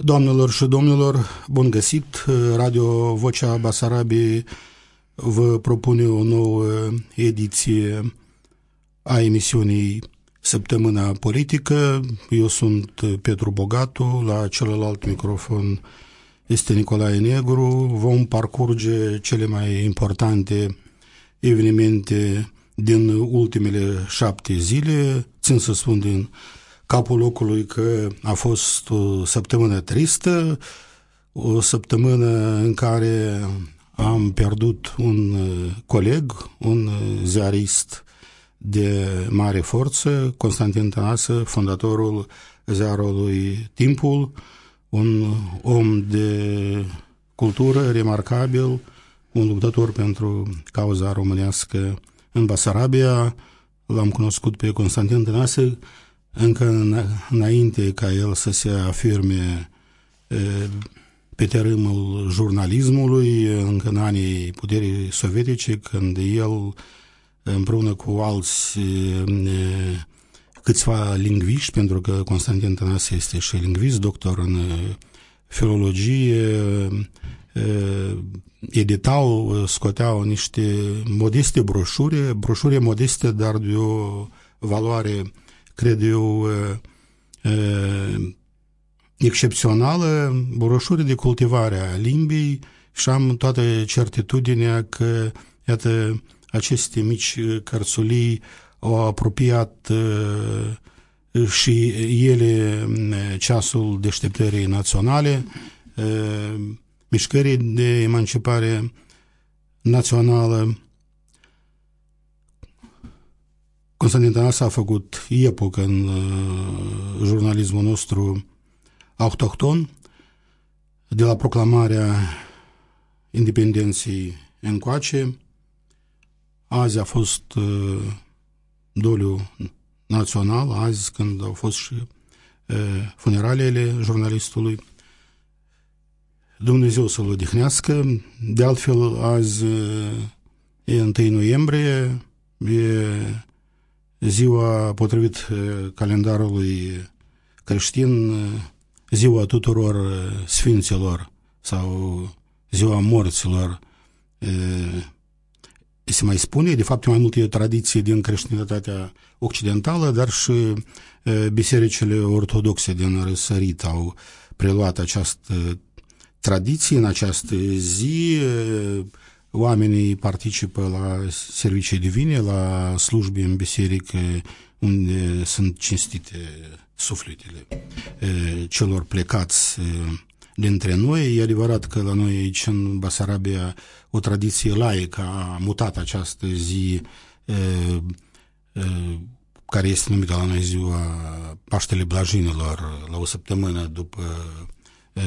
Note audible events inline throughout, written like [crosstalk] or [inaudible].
Doamnelor și domnilor, bun găsit! Radio Vocea Basarabiei vă propune o nouă ediție a emisiunii Săptămâna Politică. Eu sunt Petru Bogatu, la celălalt microfon este Nicolae Negru. Vom parcurge cele mai importante evenimente din ultimele șapte zile. Țin să spun din capul locului că a fost o săptămână tristă, o săptămână în care am pierdut un coleg, un ziarist de mare forță, Constantin Tănasă, fondatorul ziarului Timpul, un om de cultură remarcabil, un luptător pentru cauza românească în Basarabia. L-am cunoscut pe Constantin Tănase încă înainte ca el să se afirme pe terenul jurnalismului, încă în anii puterii sovietice, când el, împreună cu alți câțiva lingviști, pentru că Constantin Tănase este și lingvist, doctor în filologie, editau, scoteau niște modeste broșuri, broșuri modeste, dar de o valoare, cred eu, excepțională, broșuri de cultivare a limbii și am toată certitudinea că, iată, aceste mici cărțulii au apropiat și ele ceasul deșteptării naționale, mișcării de emancipare națională. Constantin Tănase a făcut epocă în jurnalismul nostru autohton, de la proclamarea independenței încoace. Azi a fost doliu național, azi când au fost și funeraliile jurnalistului. Dumnezeu să-l odihnească. De altfel, azi e 1 noiembrie, e ziua potrivit calendarului creștin, ziua tuturor sfinților sau ziua morților. Se mai spune, de fapt, mai multe tradiții din creștinătatea occidentală, dar și bisericile ortodoxe din răsărit au preluat această tradiție în această zi. Oamenii participă la servicii divine, la slujbe în biserică unde sunt cinstite sufletele celor plecați dintre noi. E adevărat că la noi aici în Basarabia o tradiție laică a mutat această zi care este numită la noi ziua Paștele Blajinilor la o săptămână după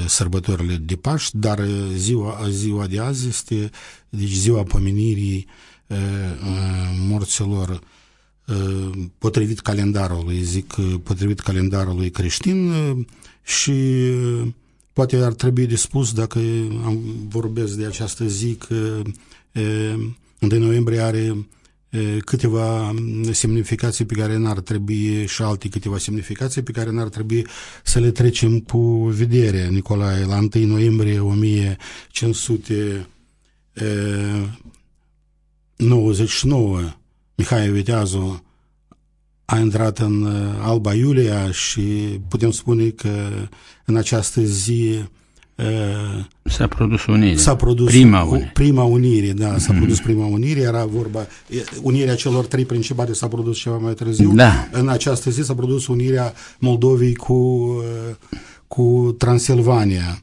sărbătorile de Paști, dar ziua, ziua de azi este deci ziua pomenirii morților potrivit calendarului, zic potrivit calendarului creștin și poate ar trebui de spus dacă am vorbesc de această zi că 1 noiembrie are câteva semnificații pe care n-ar trebui și alte câteva semnificații pe care n-ar trebui să le trecem cu vedere, Nicolae. La 1 noiembrie 1599 Mihai Viteazu a intrat în Alba Iulia și putem spune că în această zi S-a produs unire. S-a produs prima unire. Prima unire, da, s-a mm-hmm. produs prima unire, era vorba, unirea celor trei principate s-a produs ceva mai târziu. Da. În această zi s-a produs unirea Moldovei cu, cu Transilvania.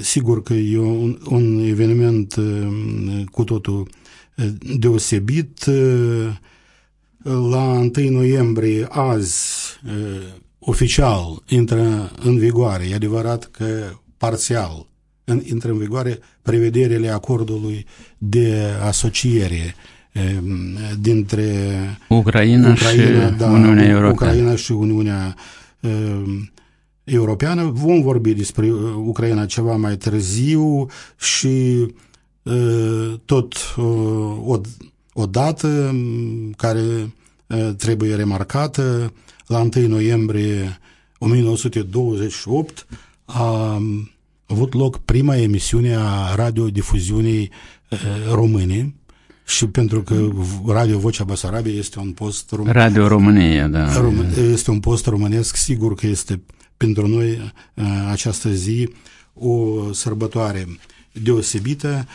Sigur că e un, un eveniment cu totul deosebit. La 1 noiembrie, azi, oficial, intră în vigoare. E adevărat că parțial în, intră în vigoare prevederile acordului de asociere dintre Ucraina, Ucraina și da, Uniunea Europeană. Ucraina și Uniunea Europeană. Vom vorbi despre Ucraina ceva mai târziu și tot o, o dată care trebuie remarcată, la 1 noiembrie 1928 a avut loc prima emisiune a radiodifuziunii române și pentru că Radio Vocea Basarabiei este un post rom- Radio România, da. Este un post românesc, sigur că este pentru noi această zi o sărbătoare deosebită.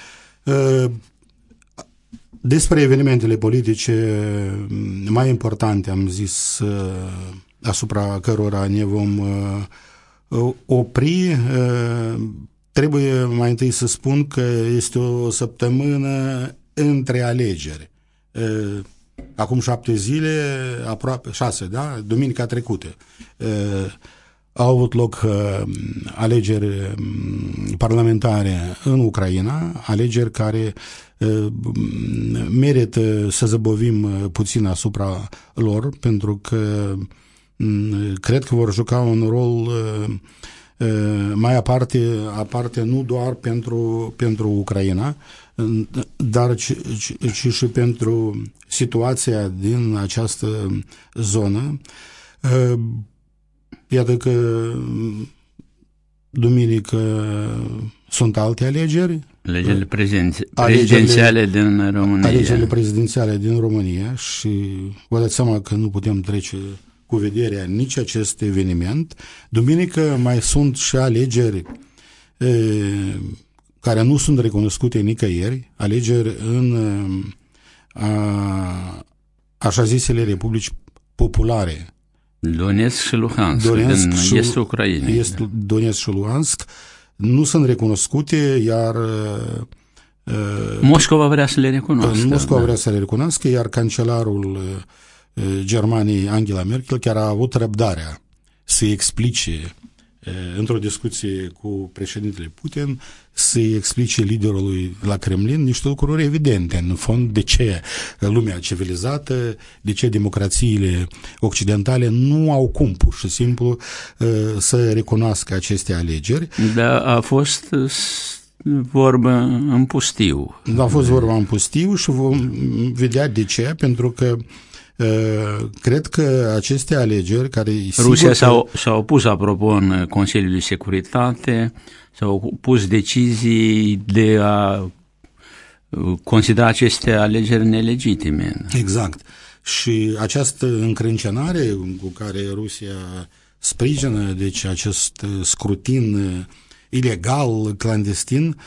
Despre evenimentele politice mai importante am zis asupra cărora ne vom opri. Trebuie mai întâi să spun că este o săptămână între alegeri. Acum șapte zile, aproape șase, da? Duminica trecută. Au avut loc alegeri parlamentare în Ucraina, alegeri care merită să zăbovim puțin asupra lor, pentru că cred că vor juca un rol mai aparte, aparte nu doar pentru, pentru Ucraina, dar ci, ci, ci și pentru situația din această zonă. Iată că duminică sunt alte alegeri. Alegerile prezidențiale din România. Alegerile prezidențiale din România și vă dați seama că nu putem trece cu vederea nici acest eveniment. Duminică mai sunt și alegeri e, care nu sunt recunoscute nicăieri, alegeri în a, așa zisele republici populare. Donetsk și Luhansk, Donetsk din și, estul Ucrainei. Est, Donetsk și Luhansk nu sunt recunoscute, iar Moscova vrea să le recunoască. Moscova da. vrea să le recunoască, iar cancelarul Germaniei Angela Merkel chiar a avut răbdarea să explice într-o discuție cu președintele Putin să-i explice liderului la Kremlin niște lucruri evidente, în fond, de ce lumea civilizată, de ce democrațiile occidentale nu au cum, pur și simplu, să recunoască aceste alegeri. Da, a fost vorba în pustiu. Da, a fost vorba în pustiu și vom vedea de ce, pentru că Cred că aceste alegeri care... Rusia s-a, s-a opus, apropo, în Consiliul de Securitate, s-au opus decizii de a considera aceste alegeri nelegitime. Exact. Și această încrâncenare cu care Rusia sprijină, deci acest scrutin ilegal, clandestin,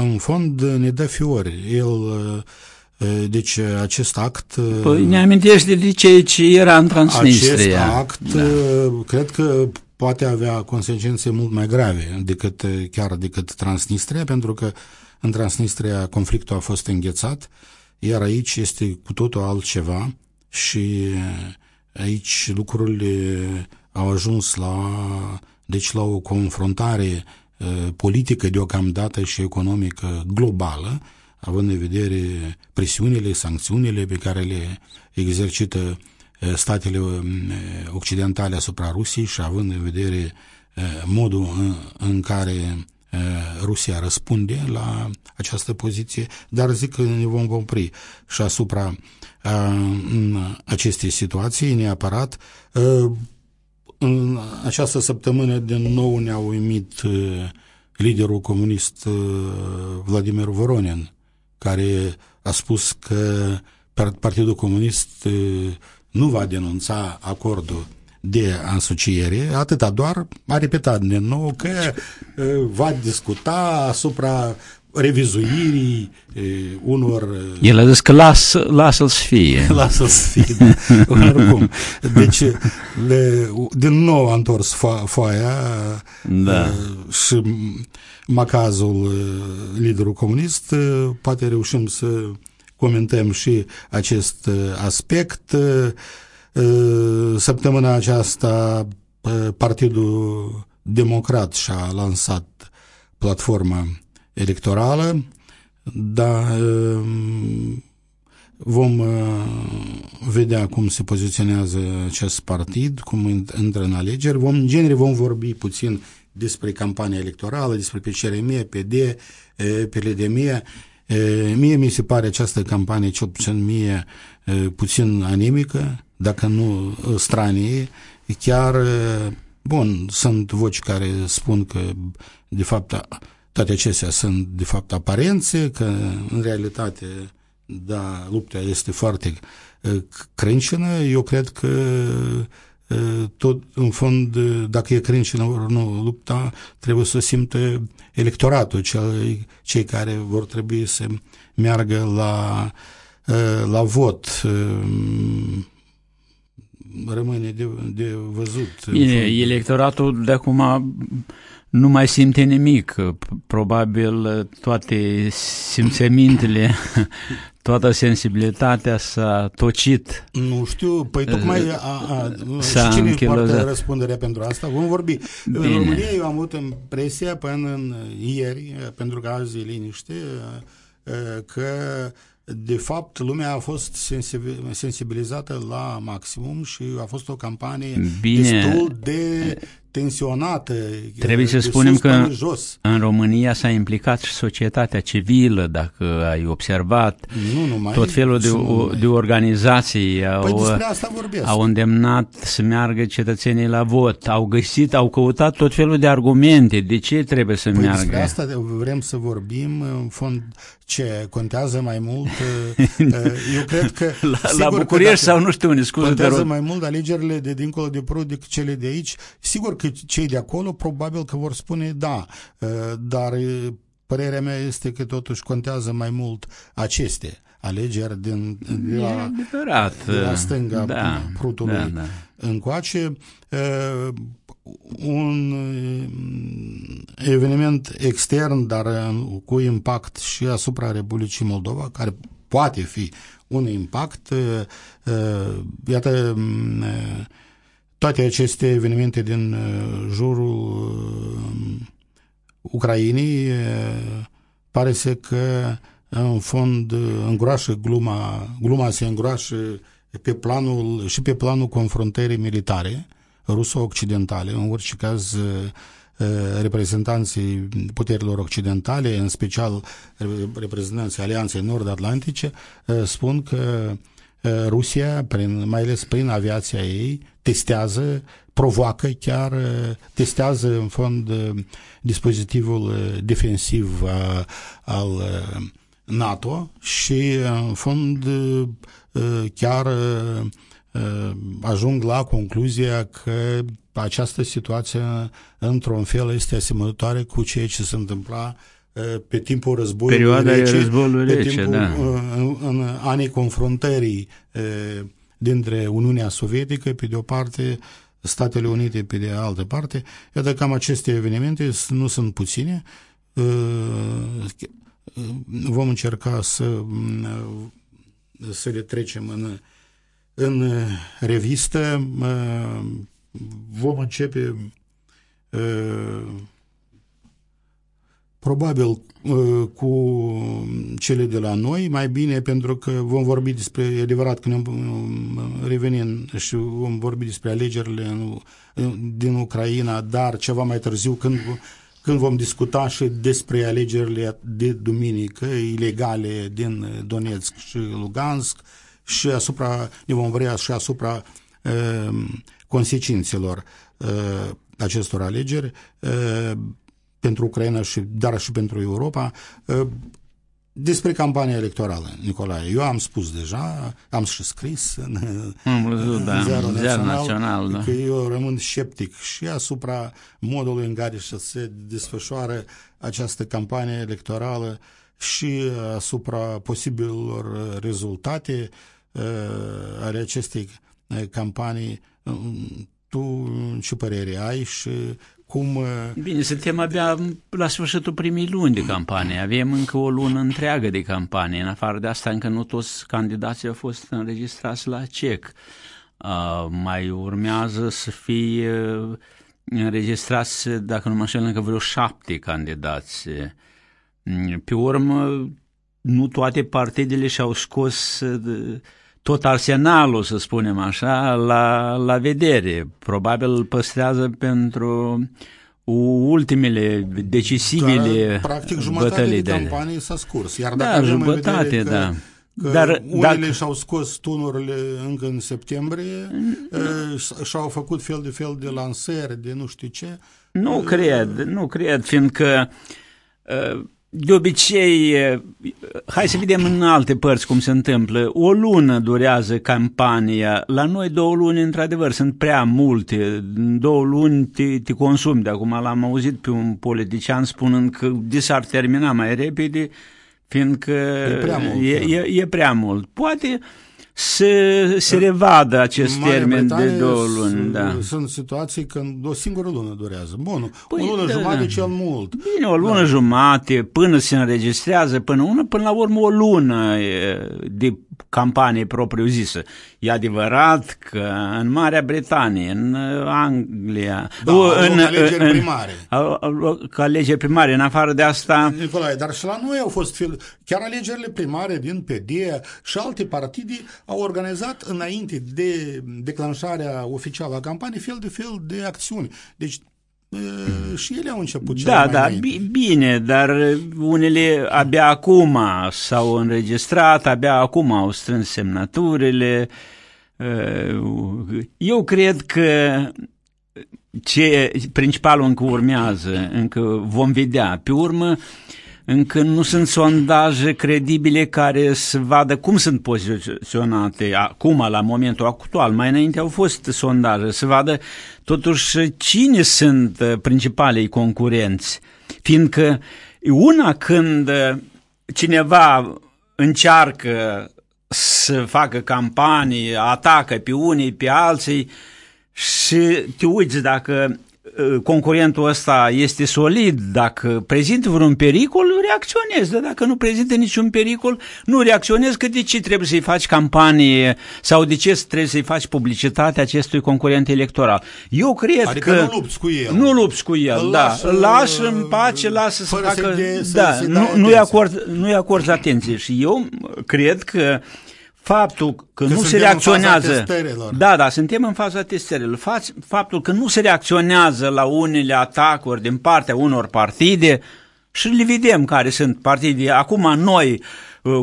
în fond ne dă fiori. El deci acest act... Păi ne amintește de ce, ce era în Transnistria. Acest act da. cred că poate avea consecințe mult mai grave decât chiar decât Transnistria, pentru că în Transnistria conflictul a fost înghețat, iar aici este cu totul altceva și aici lucrurile au ajuns la, deci la o confruntare politică deocamdată și economică globală, având în vedere presiunile, sancțiunile pe care le exercită statele occidentale asupra Rusiei și având în vedere modul în, în care Rusia răspunde la această poziție, dar zic că ne vom opri și asupra acestei situații neapărat. În această săptămână din nou ne-a uimit liderul comunist Vladimir Voronin, care a spus că Partidul Comunist nu va denunța acordul de asociere, atâta doar a repetat din nou că va discuta asupra revizuirii e, unor... El a zis că las, lasă-l să fie. [laughs] lasă-l să fie, da. [laughs] Oricum. Deci, le, din nou a întors fo- foaia da. și macazul liderul comunist, poate reușim să comentăm și acest aspect. Săptămâna aceasta Partidul democrat și-a lansat platforma electorală, dar vom vedea cum se poziționează acest partid, cum intră în alegeri. Vom, în genere vom vorbi puțin despre campania electorală, despre PCRM, PD, PLDM. Mie mi se pare această campanie, cel puțin mie, puțin anemică, dacă nu stranie. Chiar, bun, sunt voci care spun că, de fapt, toate acestea sunt, de fapt, aparențe, că, în realitate, da, lupta este foarte crâncenă. Eu cred că tot, în fond, dacă e crâncenă ori nu lupta, trebuie să simtă electoratul, cei, cei care vor trebui să meargă la, la vot rămâne de, de văzut. Bine, electoratul de acum nu mai simte nimic. Probabil toate simțămintele, [laughs] toată sensibilitatea s-a tocit. Nu știu, păi tocmai a, a, și cine poartă răspunderea pentru asta? Vom vorbi. Bine. În România eu am avut impresia până în ieri, pentru că azi e liniște, că de fapt, lumea a fost sensibilizată la maximum și a fost o campanie Bine. destul de tensionată. Trebuie să spunem că jos. în România s-a implicat și societatea civilă, dacă ai observat. Nu numai. Tot felul de, numai. de organizații păi au, asta au îndemnat să meargă cetățenii la vot, au găsit, au căutat tot felul de argumente. De ce trebuie să păi meargă? Despre asta vrem să vorbim. În fond, ce contează mai mult? [laughs] Eu cred că... la, la București sau nu știu unde, scuze Contează mai mult alegerile de dincolo de prud decât cele de aici. Sigur că cei de acolo probabil că vor spune da, dar părerea mea este că totuși contează mai mult aceste alegeri din, de, la, adevărat. de la stânga da, prutului da, da. încoace. Un eveniment extern, dar cu impact și asupra Republicii Moldova, care poate fi un impact. Iată, toate aceste evenimente din jurul Ucrainei pare să că în fond îngroașă gluma, gluma se îngroașă pe planul, și pe planul confruntării militare ruso-occidentale, în orice caz reprezentanții puterilor occidentale, în special reprezentanții Alianței Nord-Atlantice, spun că Rusia, prin, mai ales prin aviația ei, testează, provoacă chiar, testează în fond dispozitivul defensiv al NATO și în fond chiar ajung la concluzia că această situație într-un fel este asemănătoare cu ceea ce se întâmpla pe timpul războiului Perioada rece, războiului pe rece, timpul, da. în, în anii confruntării dintre Uniunea Sovietică, pe de o parte, Statele Unite, pe de altă parte. Iată cam aceste evenimente nu sunt puține. Vom încerca să, să le trecem în, în revistă. Vom începe probabil cu cele de la noi, mai bine pentru că vom vorbi despre, e adevărat că ne revenim și vom vorbi despre alegerile din Ucraina, dar ceva mai târziu când, când vom discuta și despre alegerile de duminică ilegale din Donetsk și Lugansk și asupra, ne vom vrea și asupra uh, consecințelor uh, acestor alegeri. Uh, pentru Ucraina, și, dar și pentru Europa. Despre campania electorală, Nicolae, eu am spus deja, am și scris în, am văzut, da, în Ziarul Ziar Național, național da. că eu rămân sceptic și asupra modului în care se desfășoară această campanie electorală și asupra posibilor rezultate uh, ale acestei campanii. Tu ce părere ai și cum... Bine, suntem abia la sfârșitul primii luni de campanie. Avem încă o lună întreagă de campanie. În afară de asta, încă nu toți candidații au fost înregistrați la CEC. Uh, mai urmează să fie înregistrați, dacă nu mă înșel, încă vreo șapte candidați. Mm, Pe urmă, nu toate partidele și-au scos uh, tot arsenalul, să spunem așa, la, la vedere. Probabil îl păstrează pentru ultimele, decisivele Dar, practic jumătate bătălii de de campanie s-a scurs. Iar Da, dacă avem în jumătate, vedere că, da. că Dar unele dacă- și-au scos tunurile încă în septembrie, eh, și-au făcut fel de fel de lansări, de nu știu ce. Nu cred, nu cred, fiindcă uh, de obicei, uh, hai să vedem în alte părți cum se întâmplă. O lună durează campania. La noi două luni, într-adevăr, sunt prea multe. În două luni te, te consumi. De acum l-am auzit pe un politician spunând că de s-ar termina mai repede, fiindcă E prea mult, e, da. e, e prea mult. Poate să se revadă acest Marea termen de Britanie două s- luni. Da. Sunt situații când o singură lună durează. Bun, Păi, o lună da, jumătate da. cel mult. Bine, o lună da. jumate, până se înregistrează, până una, până la urmă o lună e, de campanie propriu-zisă. E adevărat că în Marea Britanie, în uh, Anglia, Da, u- au loc alegeri primare. Au, au loc alegeri primare. În afară de asta, Nicolae, dar și la noi au fost fel, chiar alegerile primare din PD și alte partide au organizat înainte de declanșarea oficială a campaniei fel de fel de acțiuni. Deci e, și ele au început cele da, mai da, înainte. bi- bine, dar unele abia acum s-au înregistrat, abia acum au strâns semnăturile. Uh, Eu cred că ce principalul încă urmează, încă vom vedea. Pe urmă, încă nu sunt sondaje credibile care să vadă cum sunt poziționate acum, la momentul actual. Mai înainte au fost sondaje, să vadă totuși cine sunt uh, principalei concurenți. Fiindcă una când uh, cineva încearcă să facă campanii, atacă pe unii, pe alții și te uiți dacă uh, concurentul ăsta este solid, dacă prezintă vreun pericol, reacționezi, dar dacă nu prezintă niciun pericol, nu reacționezi, că de ce trebuie să-i faci campanie sau de ce trebuie să-i faci publicitate acestui concurent electoral. Eu cred Adică că... nu lupți cu el. Nu lupți cu el, Îl da. lași, Îl lași uh, în pace, lasă să fără facă... să-i de- să- da, să-i dai nu, nu-i, atenție. acord, nu-i acord atenție. Și eu cred că faptul că, Că nu se suntem în faza reacționează... testărilor. Da, da, suntem în faza testărilor. Fați- Faptul că nu se reacționează la unele atacuri din partea unor partide și le vedem care sunt partide. Acum noi, uh,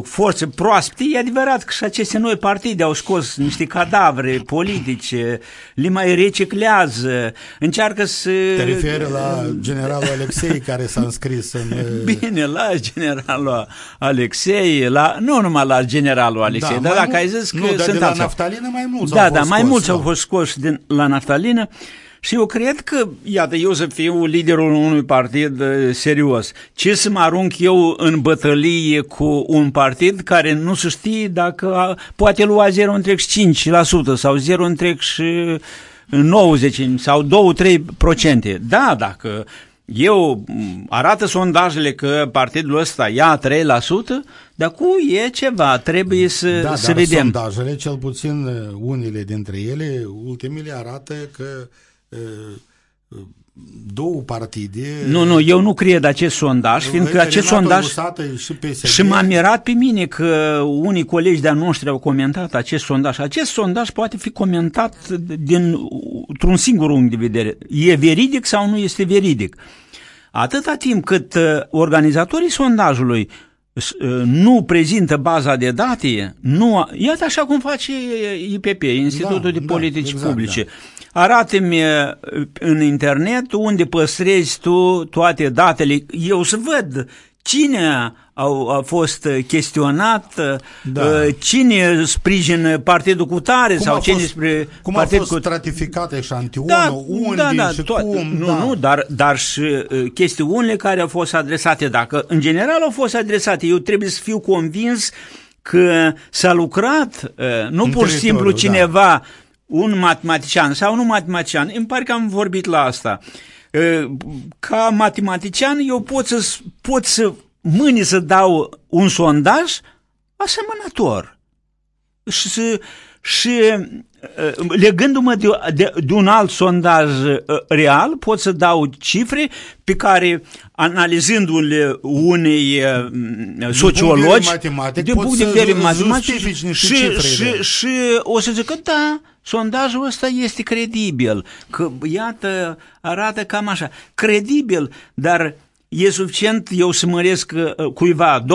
forțe proaspete, e adevărat că și aceste noi partide au scos niște cadavre politice, le mai reciclează, încearcă să... Te referi la generalul Alexei care s-a înscris în... [laughs] Bine, la generalul Alexei, la, nu numai la generalul Alexei, Da, dar mai dacă mult- ai zis că nu, dar sunt de la alții. naftalină mai mulți Da, au da, fost mai scoși, mulți da. au fost scoși din, la naftalină și eu cred că, iată, eu să fiu liderul unui partid uh, serios. Ce să mă arunc eu în bătălie cu un partid care nu se știe dacă a, poate lua 0,5% sau 0,90 sau 2-3%. Da, dacă eu m, arată sondajele că partidul ăsta ia 3%, dar cu e ceva, trebuie să, Da, să dar vedem. sondajele, cel puțin uh, unele dintre ele, ultimele arată că uh, uh, două partide... Nu, nu, eu nu cred acest sondaj, fiindcă acest Renato sondaj... Gusată și PSD, Și m-a mirat pe mine că unii colegi de-a noștri au comentat acest sondaj. Acest sondaj poate fi comentat dintr-un singur unghi de vedere. E veridic sau nu este veridic? Atâta timp cât uh, organizatorii sondajului s- uh, nu prezintă baza de date, nu, iată așa cum face IPP, Institutul Da, de da, Politici exact, Publice. Arată-mi uh, în internet unde păstrezi tu toate datele. Eu să văd cine au, a fost chestionat, Da. uh, cine sprijină partidul cu tare cum sau a cine fost, spre cum a partidul fost cu stratificat eșantionul, unde și to- cum, nu, da. nu, dar, dar și uh, chestiunile care au fost adresate, dacă în general au fost adresate, eu trebuie să fiu convins că s-a lucrat, uh, nu În pur și simplu teritoriu, da. Cineva, un matematician sau nu matematician, îmi pare că am vorbit la asta. Uh, Ca matematician eu pot să, pot să mâine să dau un sondaj asemănător. și, și uh, legându-mă de, de, de un alt sondaj uh, real, pot să dau cifre pe care, analizându-le unei uh, sociologi, matematic, de poți punct de să vedere ju- matematic, justifici niște și, cifre. și, și o să zică, da, sondajul ăsta este credibil, că iată, arată cam așa, credibil, dar e suficient eu să măresc uh, cuiva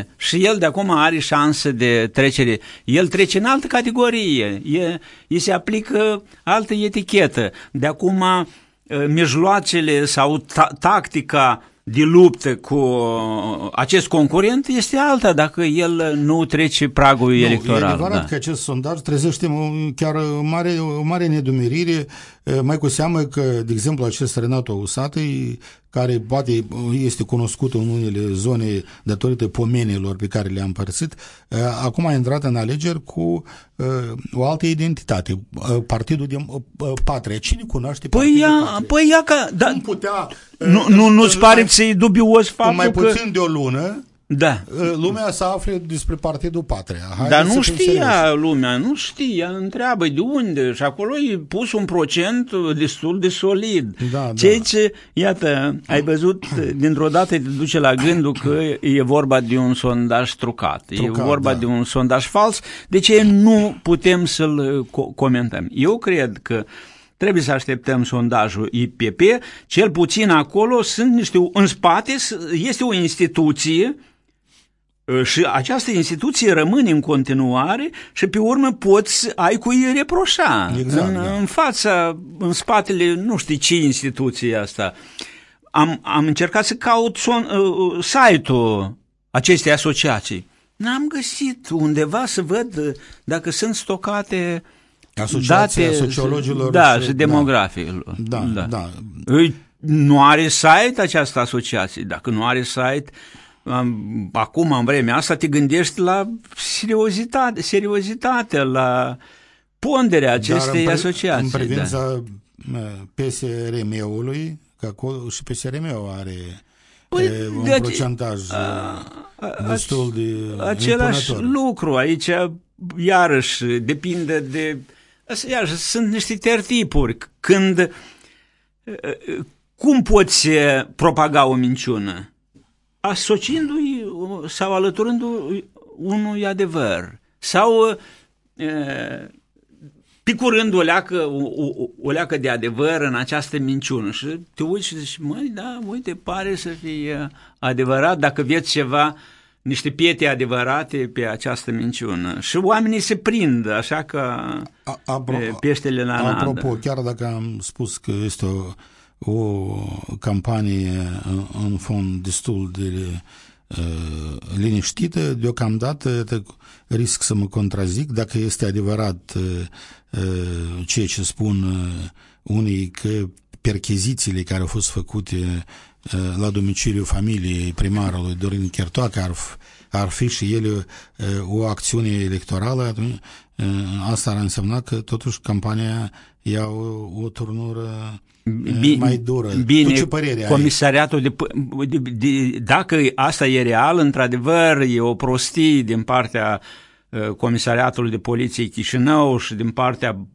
2-3% și el de acum are șanse de trecere. El trece în altă categorie, e, îi se aplică altă etichetă. De acum uh, mijloacele sau ta- tactica de luptă cu uh, acest concurent este alta dacă el nu trece pragul Nu, electoral. E adevărat da. că acest sondaj trezește o- chiar o mare, o mare nedumerire, eh, mai cu seamă că, de exemplu, acest Renato Usatăi, care poate este cunoscut în unele zone datorită pomenilor pe care le-a împărțit, eh, acum a intrat în alegeri cu eh, o altă identitate, eh, Partidul de eh, Patria. Cine cunoaște Păi Partidul ia, Patria? păi ia că, da, Cum putea... eh, nu, nu, nu-ți în pare mai- că ți dubios în faptul mai că... puțin de o lună, Da. eh, lumea să afle despre Partidul Patria. Haideți Dar să nu fim știa serioși. lumea, nu știa, întreabă de unde și acolo e pus un procent destul de solid. Da, Ceea da. ce, iată, ai văzut, dintr-o dată te duce la gândul că e vorba de un sondaj trucat, e Trucat, vorba da. de un sondaj fals, de ce nu putem să-l co- comentăm. Eu cred că Trebuie să așteptăm sondajul IPP, cel puțin acolo sunt niște, în spate este o instituție și această instituție rămâne în continuare și pe urmă poți ai cu ei reproșa. Exact, în, da. în fața, în spatele, nu știu ce instituție e asta. Am, am încercat să caut son, uh, site-ul acestei asociații. N-am găsit undeva să văd uh, dacă sunt stocate Asociația date sociologilor da, și- și demografilor. Da, da. da. Îi, nu are site această asociație. Dacă nu are site, am, acum, în vremea asta, te gândești la seriozitate, seriozitate la ponderea acestei Dar în, asociații. În da. privința da. PSRM-ului, că acolo și PSRM-ul are Păi, e, un de- procentaj a- destul de Același impunător. lucru aici, iarăși, depinde de... Asta, Iarăși, sunt niște tertipuri. Când... uh, Cum poți uh, propaga o minciună? Asociindu-i uh, sau alăturându-i unui adevăr. Sau uh, picurând o leacă, o, o, o leacă de adevăr în această minciună și te uiți și zici, măi, da, uite, pare să fie adevărat dacă vieți ceva, niște piete adevărate pe această minciună. Și oamenii se prind, așa că A- apro- e, peștele la nadă. Apropo, chiar dacă am spus că este o, o campanie în, în fond destul de uh, liniștită, deocamdată iată, risc să mă contrazic dacă este adevărat uh, uh, ceea ce spun uh, unii că perchezițiile care au fost făcute uh, la domiciliul familiei primarului Dorin Chertoacă ar, f- ar fi și ele uh, o acțiune electorală, atunci uh, asta ar însemna că totuși campania ia o, o turnură uh, mai dură. Bine, tu ce părere ai? comisariatul de, de, de, dacă asta e real, într-adevăr, e o prostie din partea uh, comisariatului de poliție Chișinău și din partea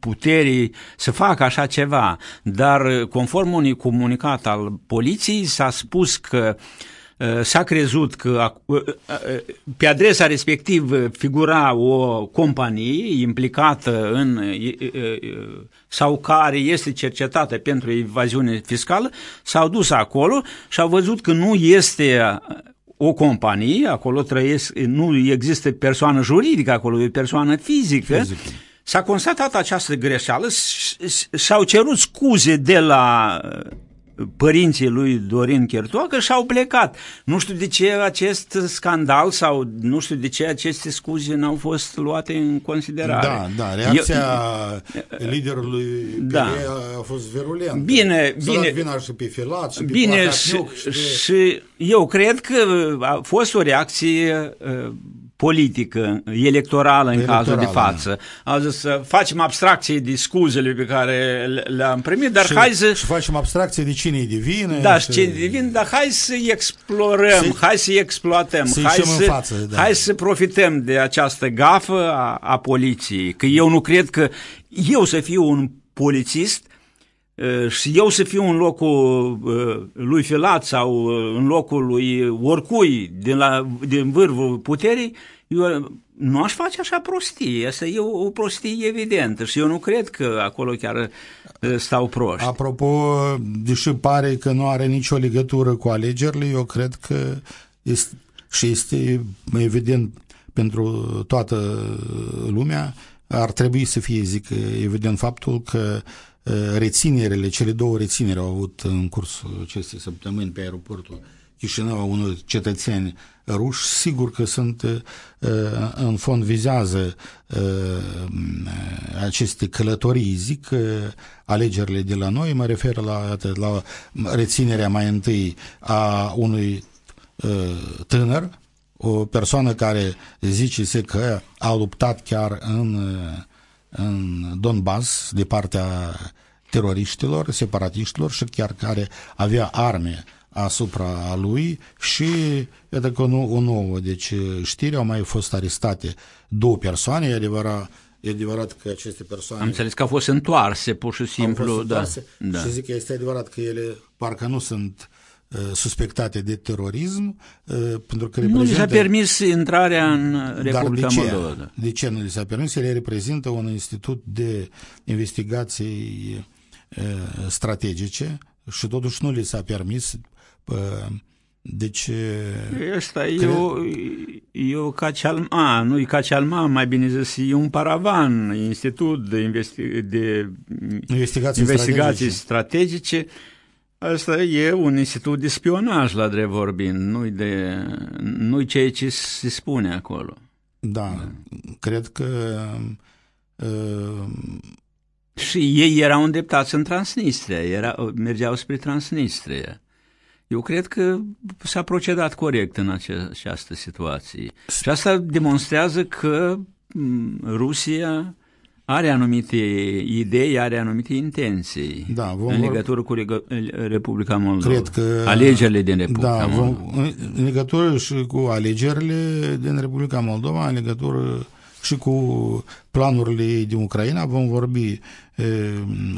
puterii să facă așa ceva, dar uh, conform unui comunicat al poliției s-a spus că uh, s-a crezut că uh, uh, pe adresa respectiv figura o companie implicată în uh, uh, sau care este cercetată pentru evaziune fiscală, s-au dus acolo și au văzut că nu este o companie, acolo trăiesc, nu există persoană juridică, acolo e persoană fizică, Fizică. S-a constatat această greșeală, s- s- s-au cerut scuze de la uh, părinții lui Dorin Chertoacă și au plecat. Nu știu de ce acest scandal sau nu știu de ce aceste scuze n-au fost luate în considerare. Da, da, reacția Eu- liderului Da. PL a fost virulentă. Bine, S-a bine. dat vina și pe Filat și pe Bine, și, Plahotniuc și pe... și eu cred că a fost o reacție uh, politică, electorală în Electorală, cazul de față. Au zis să facem abstracție de scuzele pe care le- le-am primit, dar și, hai să... și facem abstracție de cine e divine. Da, și ce divin, dar hai să explorăm, Să- hai să exploatăm, să hai ieșim în să, față, da. hai să profităm de această gafă a, a poliției. Că eu nu cred că eu să fiu un polițist uh, și eu să fiu în locul uh, lui Filat sau uh, în locul lui oricui din, la, din vârful puterii, eu nu aș face așa prostie. Asta e o, o prostie evidentă și eu nu cred că acolo chiar uh, stau proști. Apropo, deși pare că nu are nicio legătură cu alegerile, eu cred că este, și este evident pentru toată lumea, ar trebui să fie, zic, evident faptul că uh, reținerele, cele două rețineri au avut în cursul acestei săptămâni pe aeroportul Chișinău a unor cetățeni ruși, sigur că sunt, uh, în fond vizează uh, aceste călătorii, zic, uh, alegerile de la noi, mă refer la, iată, la reținerea mai întâi a unui uh, tânăr, o persoană care zice-se că a luptat chiar în, uh, în Donbass de partea teroriștilor, separatiștilor și chiar care avea arme asupra lui și iată că nu, o nouă, deci știri au mai fost arestate două persoane, e adevărat, e adevărat că aceste persoane Am înțeles că au fost întoarse, pur și au simplu, fost da. întoarse da. și zic că este adevărat că ele parcă nu sunt uh, suspectate de terorism uh, pentru că Nu li s-a reprezintă permis intrarea în dar Republica de ce? Moldova. Da. De ce nu li s-a permis? Ele reprezintă un institut de investigații uh, strategice și totuși nu li s-a permis uh, deci Ăsta e, o, e o cacealma, nu e cacealma, mai bine zis, e un paravan, institut de, investi, de investigații, investigații strategice. strategice. Asta e un institut de spionaj, la drept vorbind, nu-i, de, nu-i ceea ce se spune acolo. Da, cred că uh, Și ei erau îndreptați în Transnistria, era, mergeau spre Transnistria. Eu cred că s-a procedat corect în ace- această situație. Și asta demonstrează că m, Rusia are anumite idei, are anumite intenții Da, vom în vor- legătură cu Rega- Republica Moldova. Cred că... Alegerile din Republica da, Moldova. vom, în legătură și cu alegerile din Republica Moldova, în legătură și cu planurile ei din Ucraina, vom vorbi e,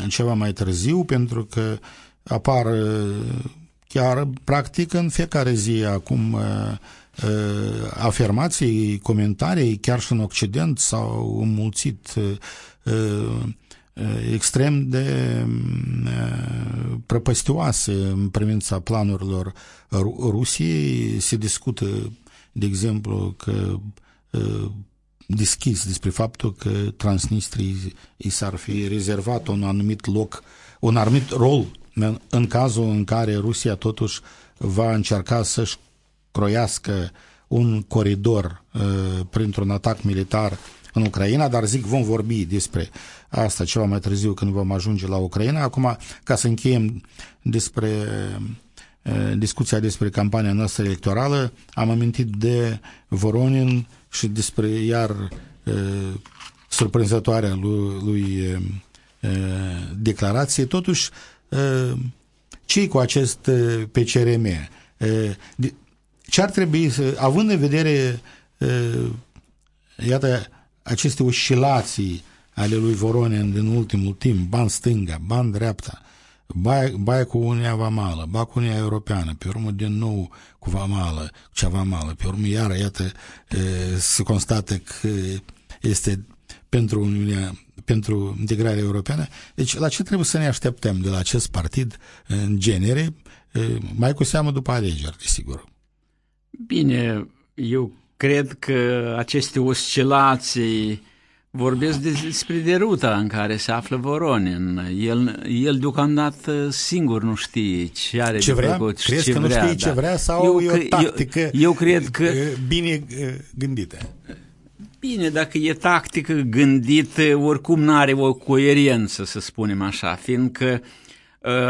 ceva mai târziu, pentru că apar e, chiar practic în fiecare zi acum e, e, afirmații, comentarii, chiar și în Occident s-au înmulțit e, e, extrem de e, prăpăstioase în privința planurilor Ru- Rusiei. Se discută, de exemplu, că e, deschis despre faptul că Transnistrii i s-ar fi rezervat un anumit loc, un anumit rol în, în cazul în care Rusia totuși va încerca să-și croiască un coridor uh, printr-un atac militar în Ucraina, dar zic vom vorbi despre asta ceva mai târziu când vom ajunge la Ucraina. Acum, ca să încheiem despre uh, discuția despre campania noastră electorală, am amintit de Voronin și despre iar uh, surprinzătoarea lui, lui uh, declarație. Totuși, uh, ce cu acest uh, PCRM? Uh, de, ce ar trebui să, având în vedere uh, iată aceste oscilații ale lui Voronin din ultimul timp, ban stânga, ban dreapta, bai, bai cu Unia Vamală, ba cu Unia Europeană, pe urmă din nou cu Vamală, cu cea Vamală, pe urmă iară, iată, se constată că este pentru Uniunea, pentru integrarea europeană. Deci la ce trebuie să ne așteptăm de la acest partid în genere, mai cu seamă după alegeri, desigur? Bine, eu cred că aceste oscilații vorbesc despre deruta în care se află Voronin. El, el deocamdată singur nu știe ce are ce de vrea? făcut și Crezi ce că nu vrea. știe ce da. vrea sau eu, e o tactică eu, eu cred că bine gândită? Bine, dacă e tactică gândită, oricum nu are o coerență, să spunem așa, fiindcă uh,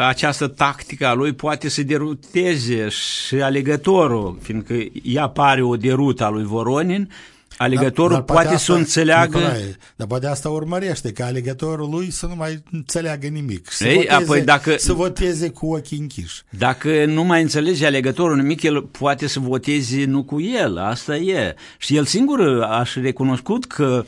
această tactică a lui poate să deruteze și alegătorul, fiindcă ea pare o derută a lui Voronin, alegătorul dar, dar poate asta, să o înțeleagă... Nicolae, dar poate asta urmărește, ca alegătorul lui să nu mai înțeleagă nimic. Să, Ei, voteze, apoi dacă- să voteze cu ochii închiși. Dacă nu mai înțelege alegătorul nimic, el poate să voteze nu cu el, asta e. Și el singur aș recunoscut că m,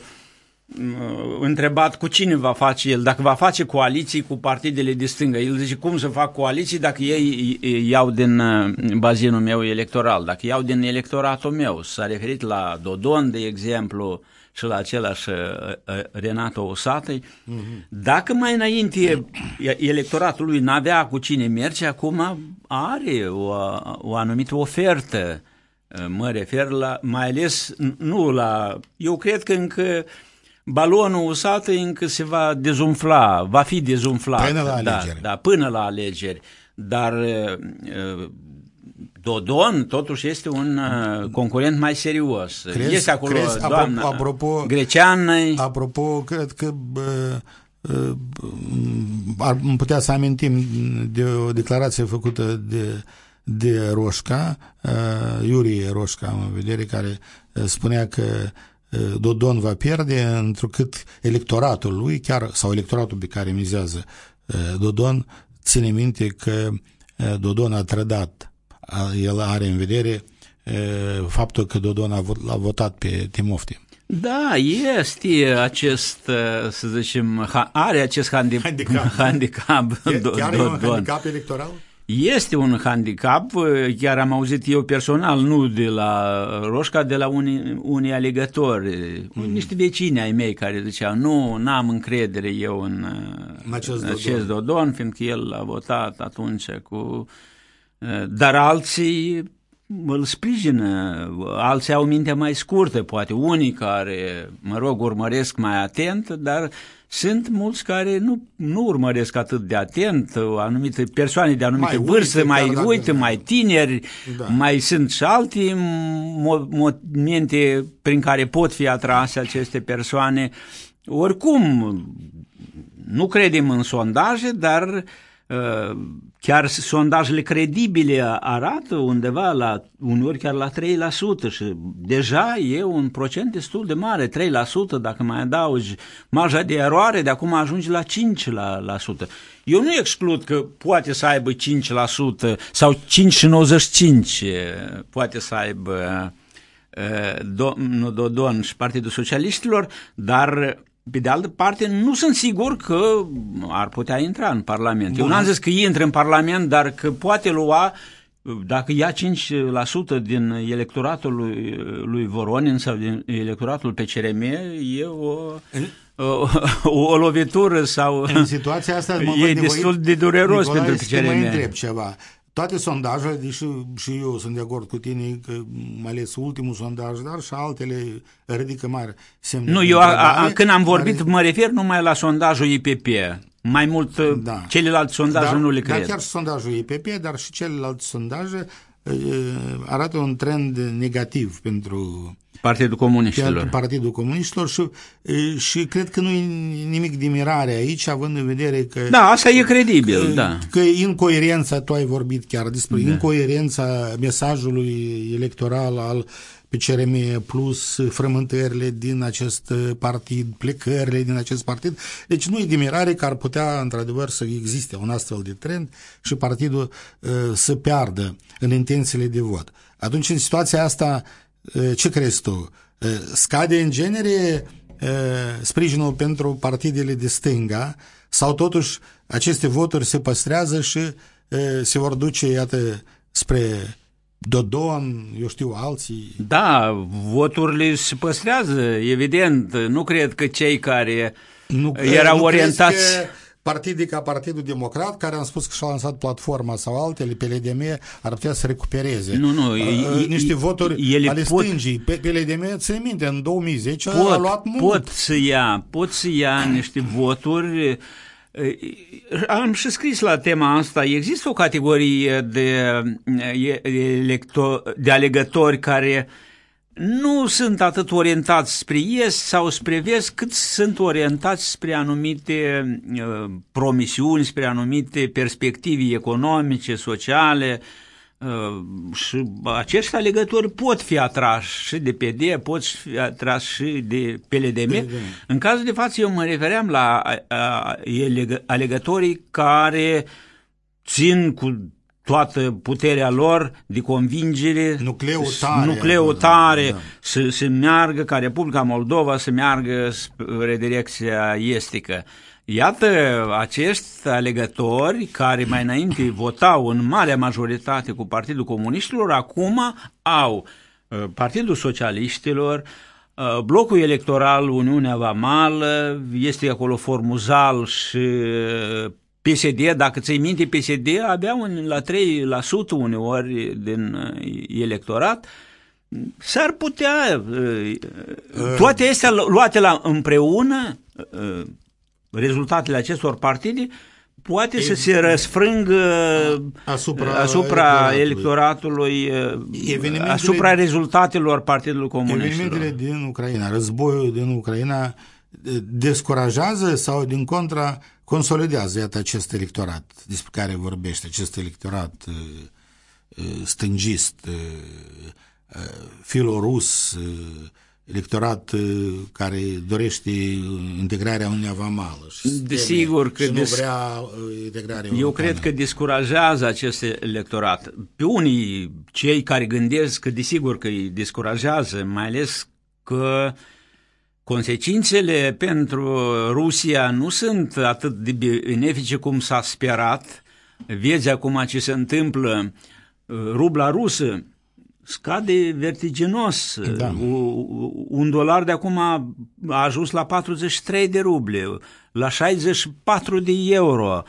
întrebat cu cine va face el, dacă va face coaliții cu partidele de stângă. El zice, cum să fac coaliții dacă ei ei iau din uh, bazinul meu electoral, dacă iau din electoratul meu. S-a referit la Dodon, de exemplu, și la același uh, uh, Renato Osatăi. Dacă mai înainte electoratul lui n-avea cu cine merge, acum are o, o anumită ofertă. Mă refer la, mai ales, nu la, eu cred că încă balonul usat încă se va dezumfla, va fi dezumflat. Până la da, alegeri. Da, până la alegeri. Dar uh, uh, Dodon totuși este un uh, concurent mai serios. Crezi- este acolo crezi, apropo- doamna apropo- Greceană. Apropo, cred că bă, bă, ar am putea să amintim de o declarație făcută de, de Roșca, uh, Iurie Roșca, am în vedere, care uh, spunea că uh, Dodon va pierde întrucât electoratul lui, chiar sau electoratul pe care mizează uh, Dodon, ține minte că uh, Dodon a trădat. A- El are în vedere uh, faptul că Dodon a vot- l-a votat pe Timofte. Da, este acest, uh, să zicem, ha- are acest handi- Handicap. handicap [laughs] do- Chiar e un Dodon. handicap electoral? Este un handicap, uh, chiar am auzit eu personal, nu de la Roșca, de la unii, unii alegători, mm. niște vecini ai mei care ziceau, nu, n-am încredere eu în, uh, În acest în Dodon." acest Dodon, fiindcă el a votat atunci cu... uh, Dar alții îl sprijină, alții au mintea mai scurtă, poate unii care, mă rog, urmăresc mai atent, dar sunt mulți care nu, nu urmăresc atât de atent, anumite persoane de anumite Mai vârste, uită, mai chiar dacă- uită, mai tineri, Da. mai sunt și alte mo- momente prin care pot fi atrase aceste persoane. Oricum, nu credem în sondaje, dar uh, chiar sondajele credibile arată undeva la, uneori chiar la 3% și deja e un procent destul de mare, 3% dacă mai adaugi marja de eroare, de acum ajungi la 5%. La, la sută. Eu nu exclud că poate să aibă 5% sau 5,95% poate să aibă uh, domnul Dodon și Partidul Socialiștilor, dar pe de altă parte, nu sunt sigur că ar putea intra în Parlament. Eu Bun. n-am zis că intră în Parlament, dar că poate lua, dacă ia 5% din electoratul lui, lui Voronin sau din electoratul PCRM, e o, o, o lovitură sau... În situația asta mă e văd nevoit, destul de dureros Nicolae, pentru să te mai PCRM. întreb ceva. Toate sondajele, deși și eu sunt de acord cu tine, că mai ales ultimul sondaj, dar și altele ridică mare semne Nu, de eu a, a, întrebare, când am vorbit care- mă refer numai la sondajul IPP. Mai mult Da. celelalte sondaje dar, nu le Dar cred. chiar și sondajul IPP, dar și celelalte sondaje uh, arată un trend negativ pentru Partidul pentru Comuniștilor. Partidul Comuniștilor și, uh, și cred că nu e nimic de mirare aici, având în vedere că Da, asta e credibil, da. că incoerența, tu ai vorbit chiar despre da. incoerența mesajului electoral al PCRM plus frământările din acest partid, plecările din acest partid. Deci nu e de mirare că ar putea într-adevăr să existe un astfel de trend și partidul uh, să piardă în intențiile de vot. Atunci în situația asta uh, ce crezi tu? Uh, scade în genere uh, sprijinul pentru partidele de stânga sau totuși aceste voturi se păstrează și uh, se vor duce, iată, spre Dodon, eu știu, alții. Da, voturile se păstrează, evident. Nu cred că cei care Nu, erau nu crezi orientați... Că partide ca Partidul Democrat, care am spus că și-a lansat platforma sau altele, PLDM, ar putea să recupereze Nu, nu, uh, e- niște e- voturi ele ale pot- stângii. Pe PLDM, ține minte, în 2010 a pot, luat mult. pot să ia, pot să ia niște voturi. Am și scris la tema asta, există o categorie de, electo- de alegători care nu sunt atât orientați spre est sau spre vest, cât sunt orientați spre anumite uh, promisiuni, spre anumite perspective economice, sociale, Uh, și acești alegători pot fi atrași și de PD, pot fi atrași și de PLDM. În cazul de față, eu mă refeream la alegătorii care țin cu toată puterea lor de convingere, nucleul tare, nucleul tare da. să, să meargă ca Republica Moldova să meargă spre direcția estică. Iată, acești alegători care mai înainte votau în marea majoritate cu Partidul Comuniștilor, acum au uh, Partidul Socialiștilor, uh, blocul electoral Uniunea Vamală, este acolo Formuzal și uh, PSD, dacă ți-ai minte, PSD avea un, la 3% uneori din electorat, s-ar putea, toate astea luate la împreună, rezultatele acestor partide poate e, să se răsfrângă asupra, asupra electoratului, electoratului asupra rezultatelor Partidului Comunist. Evenimentele din Ucraina, războiul din Ucraina descurajează sau din contra consolidează, iată, acest electorat despre care vorbește, acest electorat stângist, filorus, electorat uh, care dorește integrarea Uniunea Vamală și, Desigur că și nu vrea uh, integrarea Eu europeană. cred că descurajează acest electorat. Pe unii, cei care gândesc că desigur că îi descurajează, mai ales că consecințele pentru Rusia nu sunt atât de benefice cum s-a sperat. Vezi acum ce se întâmplă, uh, rubla rusă scade vertiginos. Da. Un dolar de acum a ajuns la 43 de ruble, la 64 de euro,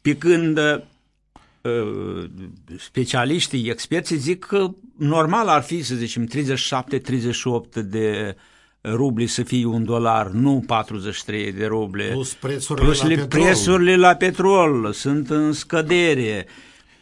pe când uh, specialiștii, experții zic că normal ar fi, să zicem, 37-38 de rubli să fie un dolar, nu 43 de ruble. Plus prețurile, Plus la, petrol. prețurile la petrol sunt în scădere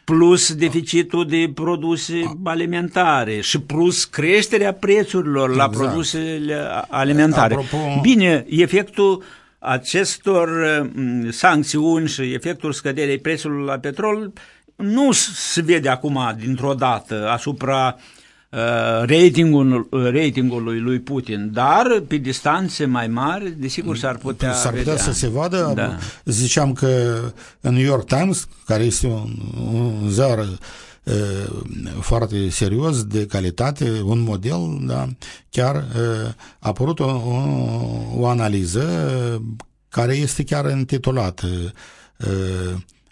plus deficitul de produse alimentare și plus creșterea prețurilor exact. la produsele alimentare. Apropo... Bine, efectul acestor mm, sancțiuni și efectul scăderii prețului la petrol nu se vede acum dintr-o dată asupra uh, Uh, ratingul, uh, ratingului lui Putin, dar pe distanțe mai mari, desigur, s-ar putea S-ar putea vedea. să se vadă. Da. Ziceam că în New York Times, care este un, un ziar uh, foarte serios, de calitate, un model, da, chiar a apărut o, o, o analiză care este chiar intitulată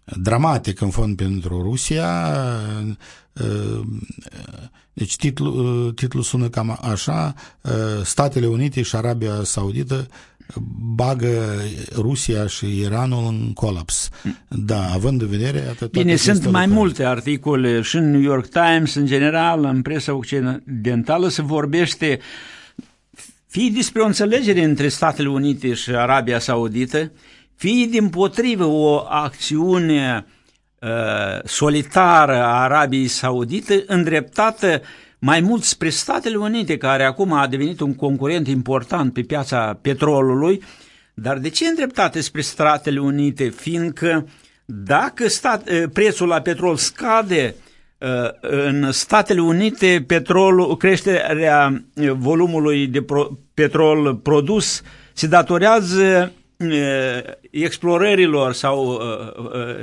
dramatic în fond pentru Rusia deci titlul, titlul sună cam așa, Statele Unite și Arabia Saudită bagă Rusia și Iranul în colaps. Da, având în vedere... Atât, Bine, sunt mai lucruri. multe articole și în New York Times, în general, în presa occidentală, se vorbește fie despre o înțelegere între Statele Unite și Arabia Saudită, fie din potrivă o acțiune uh, Uh, solitară a Arabiei Saudite îndreptată mai mult spre Statele Unite, care acum a devenit un concurent important pe piața petrolului, dar de ce îndreptate spre Statele Unite? Fiindcă dacă stat, uh, prețul la petrol scade, uh, în Statele Unite petrolul, creșterea volumului de petrol produs se datorează explorărilor sau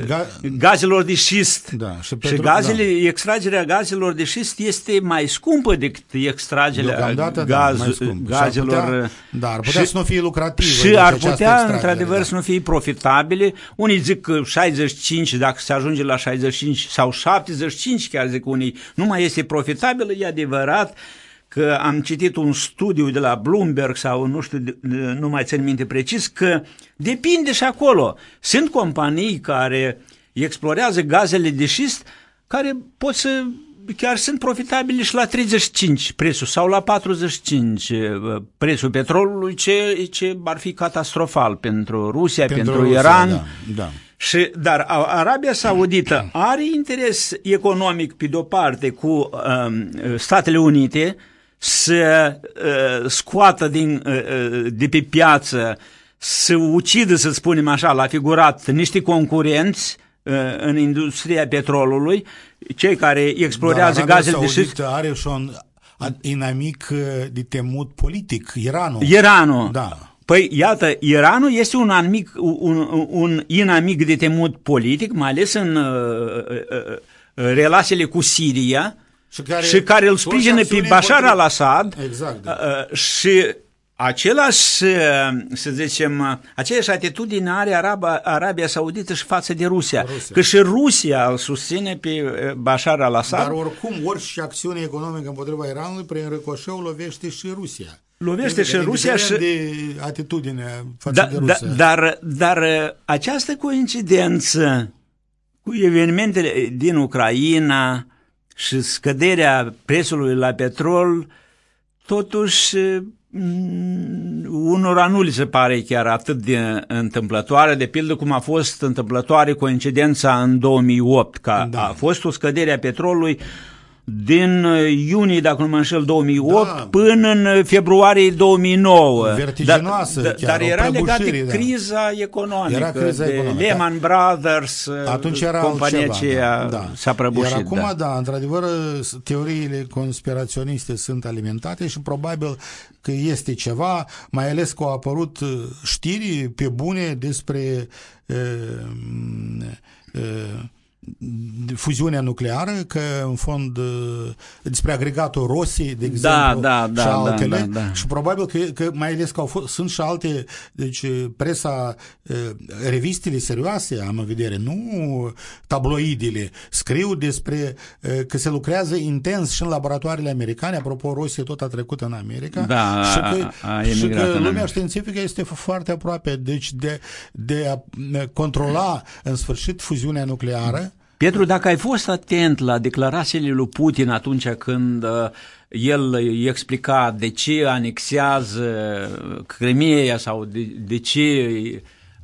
Ga gazelor de șist. Da, și, pentru, și gazele, da. extragerea gazelor de șist este mai scumpă decât extragerea da, gaz, da, gazelor. Ar putea, da, ar putea și, să nu fie lucrativă. Și ar putea, într-adevăr, da. să nu fie profitabile. Unii zic că 65, dacă se ajunge la 65 sau 75, chiar zic unii, nu mai este profitabilă, e adevărat că am citit un studiu de la Bloomberg sau nu știu, nu mai țin minte precis, că depinde și acolo. Sunt companii care explorează gazele de șist care pot să chiar sunt profitabile și la 35 prețul sau la 45 prețul petrolului, ce, ce ar fi catastrofal pentru Rusia, pentru, pentru Rusia, Iran. Da, da. Și, dar Arabia Saudită are interes economic pe de-o parte cu um, Statele Unite, să uh, scoată din, uh, uh, de pe piață, să ucidă, să spunem așa, la figurat, niște concurenți uh, în industria petrolului cei care explorează Dar Arabia gazele de șist. Saudită are și un a- inamic uh, de temut politic, Iranul. Iranul. Da. Păi, iată, Iranul este un, anmic, un, un inamic de temut politic, mai ales în uh, uh, uh, relațiile cu Siria, Și care, și care îl toate sprijină pe acțiunile Bashar împotriva- al-Assad Exact, da. uh, uh, și același, uh, să zicem, uh, aceeași atitudine are Araba, Arabia Saudită și față de Rusia, Rusia. că și Rusia îl susține pe uh, Bashar al-Assad. Dar oricum, orice acțiune economică împotriva Iranului, prin ricochet lovește și Rusia. Lovește și Indiferent Rusia și- de atitudine față Da, de da, Rusia. dar, dar uh, această coincidență cu evenimentele din Ucraina și scăderea prețului la petrol, totuși mm, unora nu li se pare chiar atât de întâmplătoare, de pildă cum a fost întâmplătoare coincidența în 2008, că Da. a fost o scădere a petrolului din uh, iunie, dacă nu mă înșel, 2008 Da. până în februarie 2009. Vertiginoasă Dar, chiar, dar o era legat de prăbușire, da. criza economică, Era criza de economică. Lehman Brothers, Atunci era compania altceva, aceea da, da. s-a prăbușit. Iar acum, da. da. într-adevăr, teoriile conspiraționiste sunt alimentate și probabil că este ceva, mai ales că au apărut uh, știri pe bune despre uh, uh, fuziunea nucleară, că în fond uh, despre agregatul Rossi, de exemplu, da, da, și da, altele, da, da. și probabil că, că mai ales că au fost, sunt și alte, deci presa, uh, revistele serioase, am în vedere, nu tabloidele, scriu despre uh, că se lucrează intens și în laboratoarele americane, apropo, Rusia tot a trecut în America, Da, și a- că, a și emigrat că în lumea America. științifică este foarte aproape, deci de, de a controla în sfârșit fuziunea nucleară, Pietru, dacă ai fost atent la declarațiile lui Putin atunci când uh, el îi explica de ce anexează Crimea sau de, de ce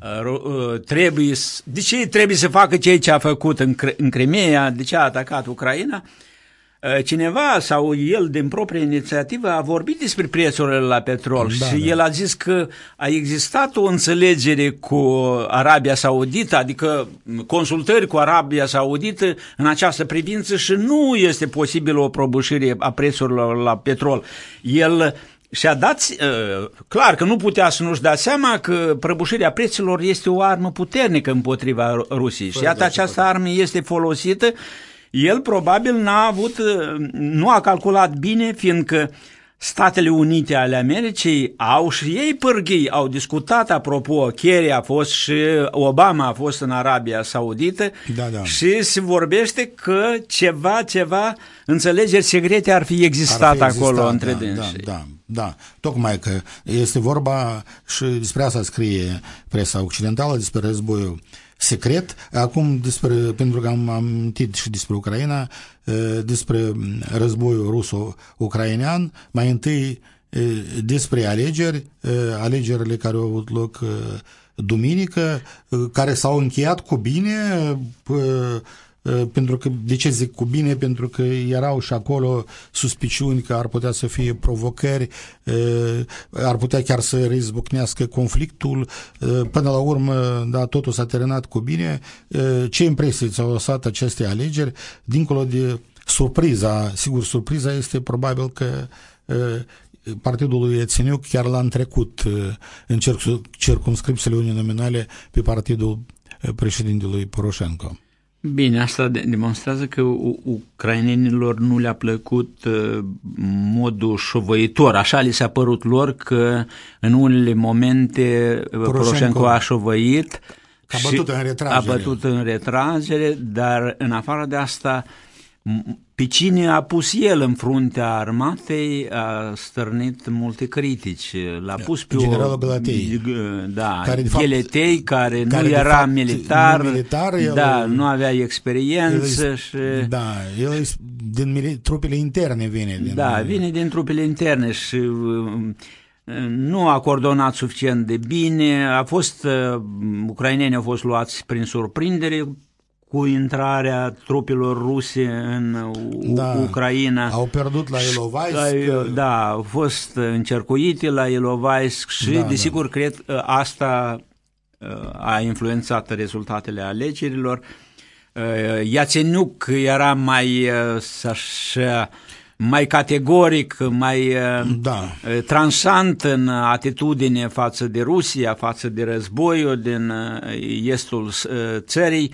uh, ro- uh, trebuie, s- de ce trebuie să facă ceea ce a făcut în, Cre- în Crimea, de ce a atacat Ucraina, uh, cineva sau el din proprie inițiativă a vorbit despre prețurile la petrol Da, și da. el a zis că a existat o înțelegere cu Arabia Saudită, adică consultări cu Arabia Saudită în această privință și nu este posibil o prăbușire a prețurilor la petrol. El și-a dat, uh, clar că nu putea să nu-și dea seama că prăbușirea prețurilor este o armă puternică împotriva Ru- Rusiei. Și iată, această armă este folosită el probabil n-a avut, uh, nu a calculat bine, fiindcă Statele Unite ale Americii au și ei pârghii, au discutat, apropo, Kerry a fost și Obama a fost în Arabia Saudită Da, da. și se vorbește că ceva, ceva înțelegeri secrete ar fi existat Ar fi acolo existat, între da, dânsii. Da, da, da. Tocmai că este vorba și despre asta scrie presa occidentală, despre războiul secret. Acum, despre, pentru că am amintit și despre Ucraina, eh, despre războiul ruso-ucrainean, mai întâi eh, despre alegeri, eh, alegerile care au avut loc eh, duminică, eh, care s-au încheiat cu bine, eh, Uh, pentru că, de ce zic cu bine? Pentru că erau și acolo suspiciuni că ar putea să fie provocări, uh, ar putea chiar să răzbucnească conflictul. Uh, Până la urmă, da, totul s-a terminat cu bine. Uh, Ce impresii ți-au lăsat aceste alegeri? Dincolo de surpriza, sigur, surpriza este probabil că uh, Partidul lui Iațeniuc chiar l-a întrecut uh, în circ- circumscripțiile uninominale pe partidul uh, președintelui Poroșenko. Bine, asta de- demonstrează că u- ucrainenilor nu le-a plăcut uh, modul șovăitor. Așa li s-a părut lor că în unele momente uh, Poroșenko a șovăit. Că a și bătut în retragere. A bătut în retragere, dar în afară de asta, m- pe cine a pus el în fruntea armatei a stârnit multe critici. L-a pus pe Generalul o... Gălatei. Da, Care, de fapt- Gheletei, care, care, nu de era fapt, militar, nu militar, el- da, nu avea El experiență e- și... Da, el e din mili- trupele interne vine. Din, Da, vine din trupele interne și uh, nu a coordonat suficient de bine, a fost, uh, ucrainenii au fost luați prin surprindere cu intrarea trupelor ruse în U- Da. Ucraina. Au pierdut la Ilovaisk. Da, Da, au fost încercuite la Ilovaisk și, Da, desigur, cred că asta uh, a influențat rezultatele alegerilor. uh, Iațeniuc era mai, uh, așa, mai categoric, mai uh, Da. uh, transant în atitudine față de Rusia, față de războiul din uh, estul uh, țării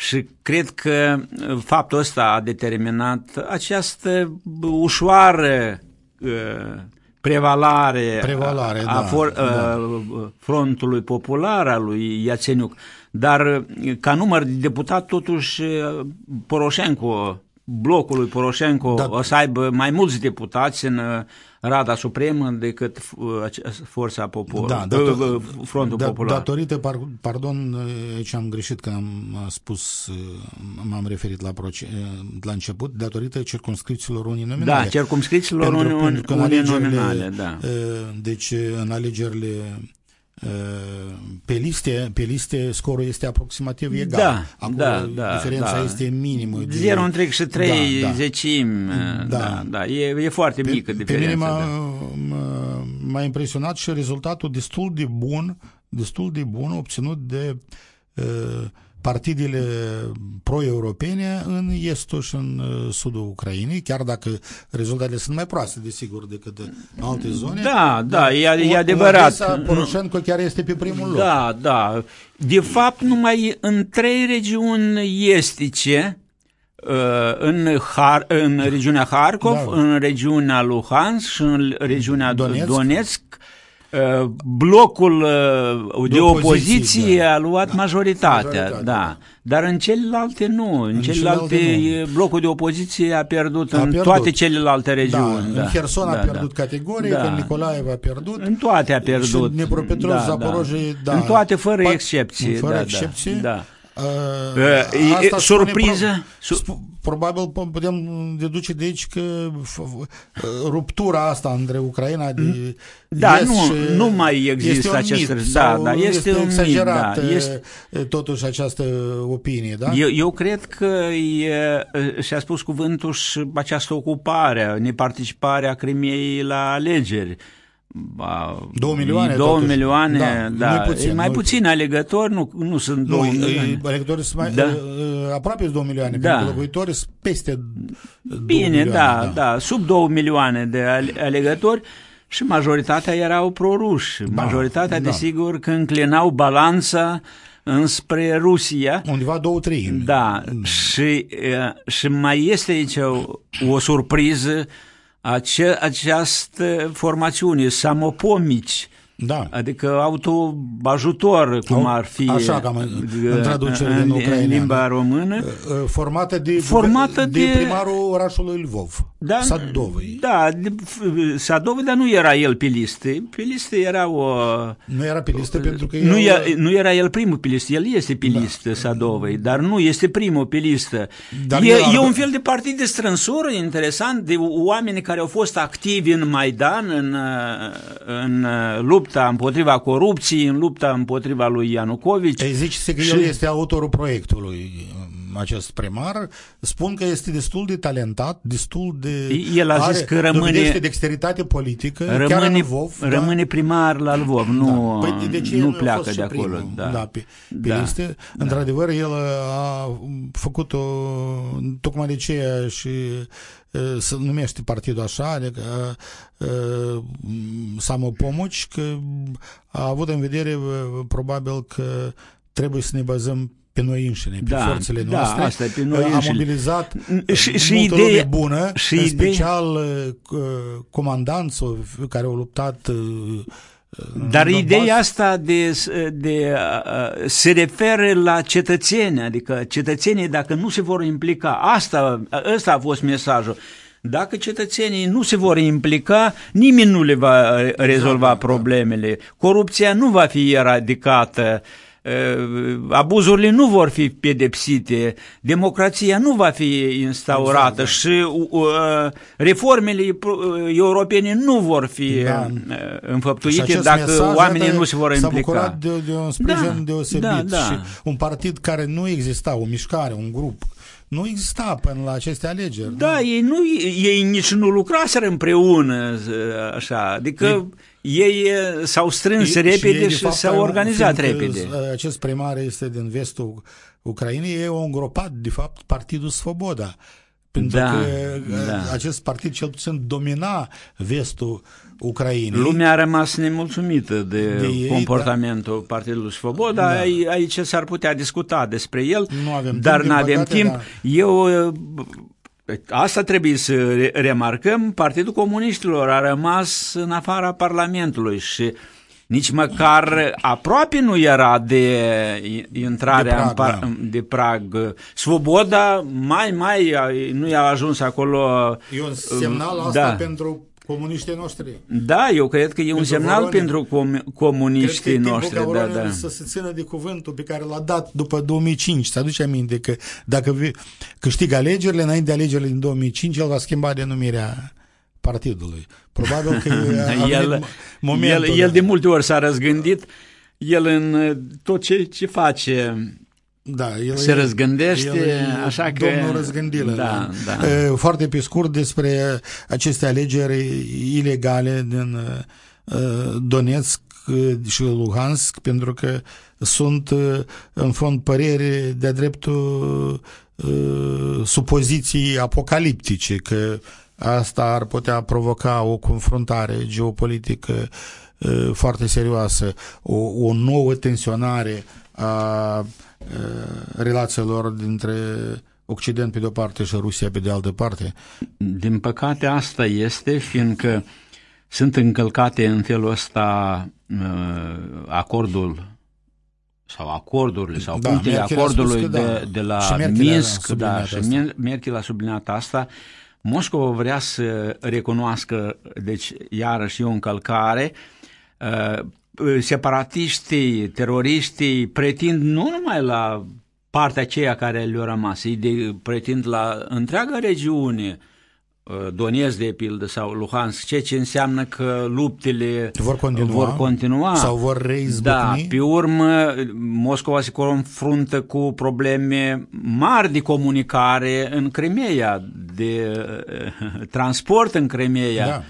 și cred că uh, faptul ăsta a determinat această ușoară uh, prevalare, Prevalare, a, da, a for, da. uh, frontului popular al lui Iațeniuc. Dar uh, ca număr de deputat, totuși, uh, Poroșenco, blocul lui Poroșenco Da. o să aibă mai mulți deputați în uh, Rada Supremă decât uh, ace- Forța Popor, Da, uh, dator- uh, Frontul da, Popular. Datorită, par, pardon, aici am greșit când am uh, spus, uh, m-am referit la, proce, uh, la început, datorită circunscripțiilor uninominale. Da, circumscripțiilor Pentru- uni- pentru că în uninominale, alegerile, da. uh, Deci, în alegerile uh, pe liste, pe liste scorul este aproximativ egal. Da, Acolo da, da, diferența da. este minimă. de- 0 întreg și 3 Da, da. zecimi, Da. da, da, e, e foarte Pe, mică pe diferența. mine m-a, da. m-a- m-a impresionat și rezultatul destul de bun, destul de bun obținut de uh, partidele pro-europene în estul și în uh, sudul Ucrainei, chiar dacă rezultatele sunt mai proaste, desigur, decât în alte zone. Da, da, e, O- e adevărat. Odessa, Poroșenko chiar este pe primul loc. Da, da. De fapt, numai în trei regiuni estice, uh, în, Har, în regiunea Harkov, Da. în regiunea Luhansk și în regiunea Donetsk. Donetsk, uh, blocul uh, de, De opoziție, opoziție, da. a luat majoritatea, Majoritatea, da. da. Dar în celelalte nu. În, În celelalte, celelalte nu. blocul de opoziție a pierdut A în pierdut. toate celelalte Da, regiuni. în Herson a pierdut categoric, Da. în Nicolaev a pierdut. În toate a pierdut. Și în Dnepropetrovsk, Da, Zaporojie, da. În toate, fără Pa- excepție. Fără da, excepție. Da. Uh, Uh, e- asta e- spune surpriză? Pro, sp- probabil po- putem deduce de aici că f- f- ruptura asta între Ucraina de Da, est nu- și- nu mai există este un acest- mit, da, sau da, este un mit, exagerat da, uh, este- totuși această opinie, da? Eu, eu cred că e, și-a spus cuvântul și această ocupare, neparticiparea Crimeei la alegeri. Ba, Două milioane, Două totuși. milioane, Da, da. nu-i puțin, e mai nu-i puțin alegători, nu, nu sunt două nu, milioane. electorii sunt mai, Da. uh, aproape 2 milioane, Da. pentru că locuitori sunt peste 2 Bine, milioane, da, da, sub două milioane de ale- alegători și majoritatea erau proruși. Majoritatea, da. desigur, că înclinau balanța înspre Rusia. Undeva două treimi. Da, și, e, și mai este aici o, o surpriză, ace, această formațiune, samopomici, Da. adică autoajutor, cum Au- ar fi așa, cam în- în traducere în, din în ucraineană. limba română. Uh, formată de, Formată de, de- primarul orașului Lvov, Da, Sadovei. Da, de- f- Sadovei, dar nu era el pe listă. Pe listă era o... Nu era pe listă pentru că Nu, el, e, nu era el primul pe listă, el este pe Da. listă, Sadovei, dar nu este primul pe listă. Dar e, el e ar- un fel de partid de strânsură interesant, de oameni care au fost activi în Maidan, în, uh, în uh, lupta împotriva corupției, în lupta împotriva lui Ianucovici. Ei zice că Și- el este autorul proiectului, um, acest primar. Spun că este destul de talentat, destul de... El a zis are, că rămâne- dovedește dexteritate politică, chiar în Rămâne, Lvov. rămâne primar la Lvov, nu, Da. Păi de ce nu el a pleacă fost și de acolo. primul, Da. da, pe, pe Da. listă. Într-adevăr, el a făcut o, tocmai de aceea și uh, se numește partidul așa, adică uh, Samopomoci, că a avut în vedere uh, probabil că trebuie să ne bazăm pe noi înșine, pe Da, forțele da, noastre. asta e, pe noi a înșine. mobilizat Și- și, și multă ideea- lume bună, și în ideea- special uh, comandanți care au luptat uh, Dar în ideea Donbass. asta de, de, uh, se referă la cetățeni, adică cetățenii dacă nu se vor implica, asta, ăsta a fost mesajul. Dacă cetățenii nu se vor implica, nimeni nu le va uh, rezolva problemele. Corupția nu va fi eradicată, uh, abuzurile nu vor fi pedepsite, democrația nu va fi instaurată Exact, și uh, reformele uh, europene nu vor fi Da. uh, Și înfăptuite acest dacă mesaj, oamenii iată, nu se vor S-a implica. bucurat de, de un sprijin Da, deosebit da, da. și un partid care nu exista, o mișcare, un grup, nu exista până la aceste alegeri. Da, ei, nu, ei nici nu lucraseră împreună, z- așa, adică ei eh, s-au strâns Și- repede ei, de și, fapt, s-au organizat fiindcă repede. Acest primar este din vestul Ucrainei, au îngropat, de fapt, Partidul Svoboda. Pentru Da, că da. acest partid cel puțin domina vestul Ucrainei. Lumea a rămas nemulțumită de, De ei, comportamentul Partidului Svoboda. Da. Ai- Aici s-ar putea discuta despre el, Nu avem dar timp, nu din avem păcate, timp. da. Eu uh, Asta trebuie să re- remarcăm, Partidul Comuniștilor a rămas în afara Parlamentului și nici măcar aproape nu era de intrarea De în prag, par- da. de prag. Svoboda mai, mai a- nu i-a ajuns acolo. E un semnal asta da. pentru comuniștii noștri. Da, eu cred că e un Pentru semnal Voronin. pentru com- Cred că comuniștii e timpul noștri. ca Da, Voronin da. să se țină de cuvântul pe care l-a dat după 2005. Să aduce aminte că dacă vi- câștigă alegerile, înainte de alegerile din 2005, el va schimba denumirea partidului. Probabil că [laughs] a venit el, momentul. el, el de multe ori s-a răzgândit, el în uh, tot ce, ce face da, el se e- răzgândește, el e așa că... Domnul răzgândilă. Da, da. E, Foarte pe scurt despre aceste alegeri ilegale din e, Donetsk e, și Luhansk, pentru că sunt e, în fond păreri de-a dreptul e, supoziții apocaliptice, că asta ar putea provoca o confruntare geopolitică e, foarte serioasă, o, o nouă tensionare a e, relațiilor dintre Occident pe de-o parte și Rusia pe de altă parte. Din păcate asta este, fiindcă sunt încălcate în felul ăsta uh, acordul sau acordurile sau Da, punctele Merkel a spus acordului că da. de, de la Și Merkel a Minsk, subliniat da, și asta. Mer- Merkel a subliniat asta. Moscova vrea să recunoască, deci iarăși e o încălcare, uh, separatiștii, teroriștii pretind nu numai la partea aceea care le-a rămas, ei de, pretind la întreaga regiune, uh, Donetsk de pildă sau Luhansk, ceea ce înseamnă că luptele Vor continua, vor continua. sau vor reizbucni. Da, pe urmă Moscova se confruntă cu probleme mari de comunicare în Crimea, de uh, transport în Crimea. Da.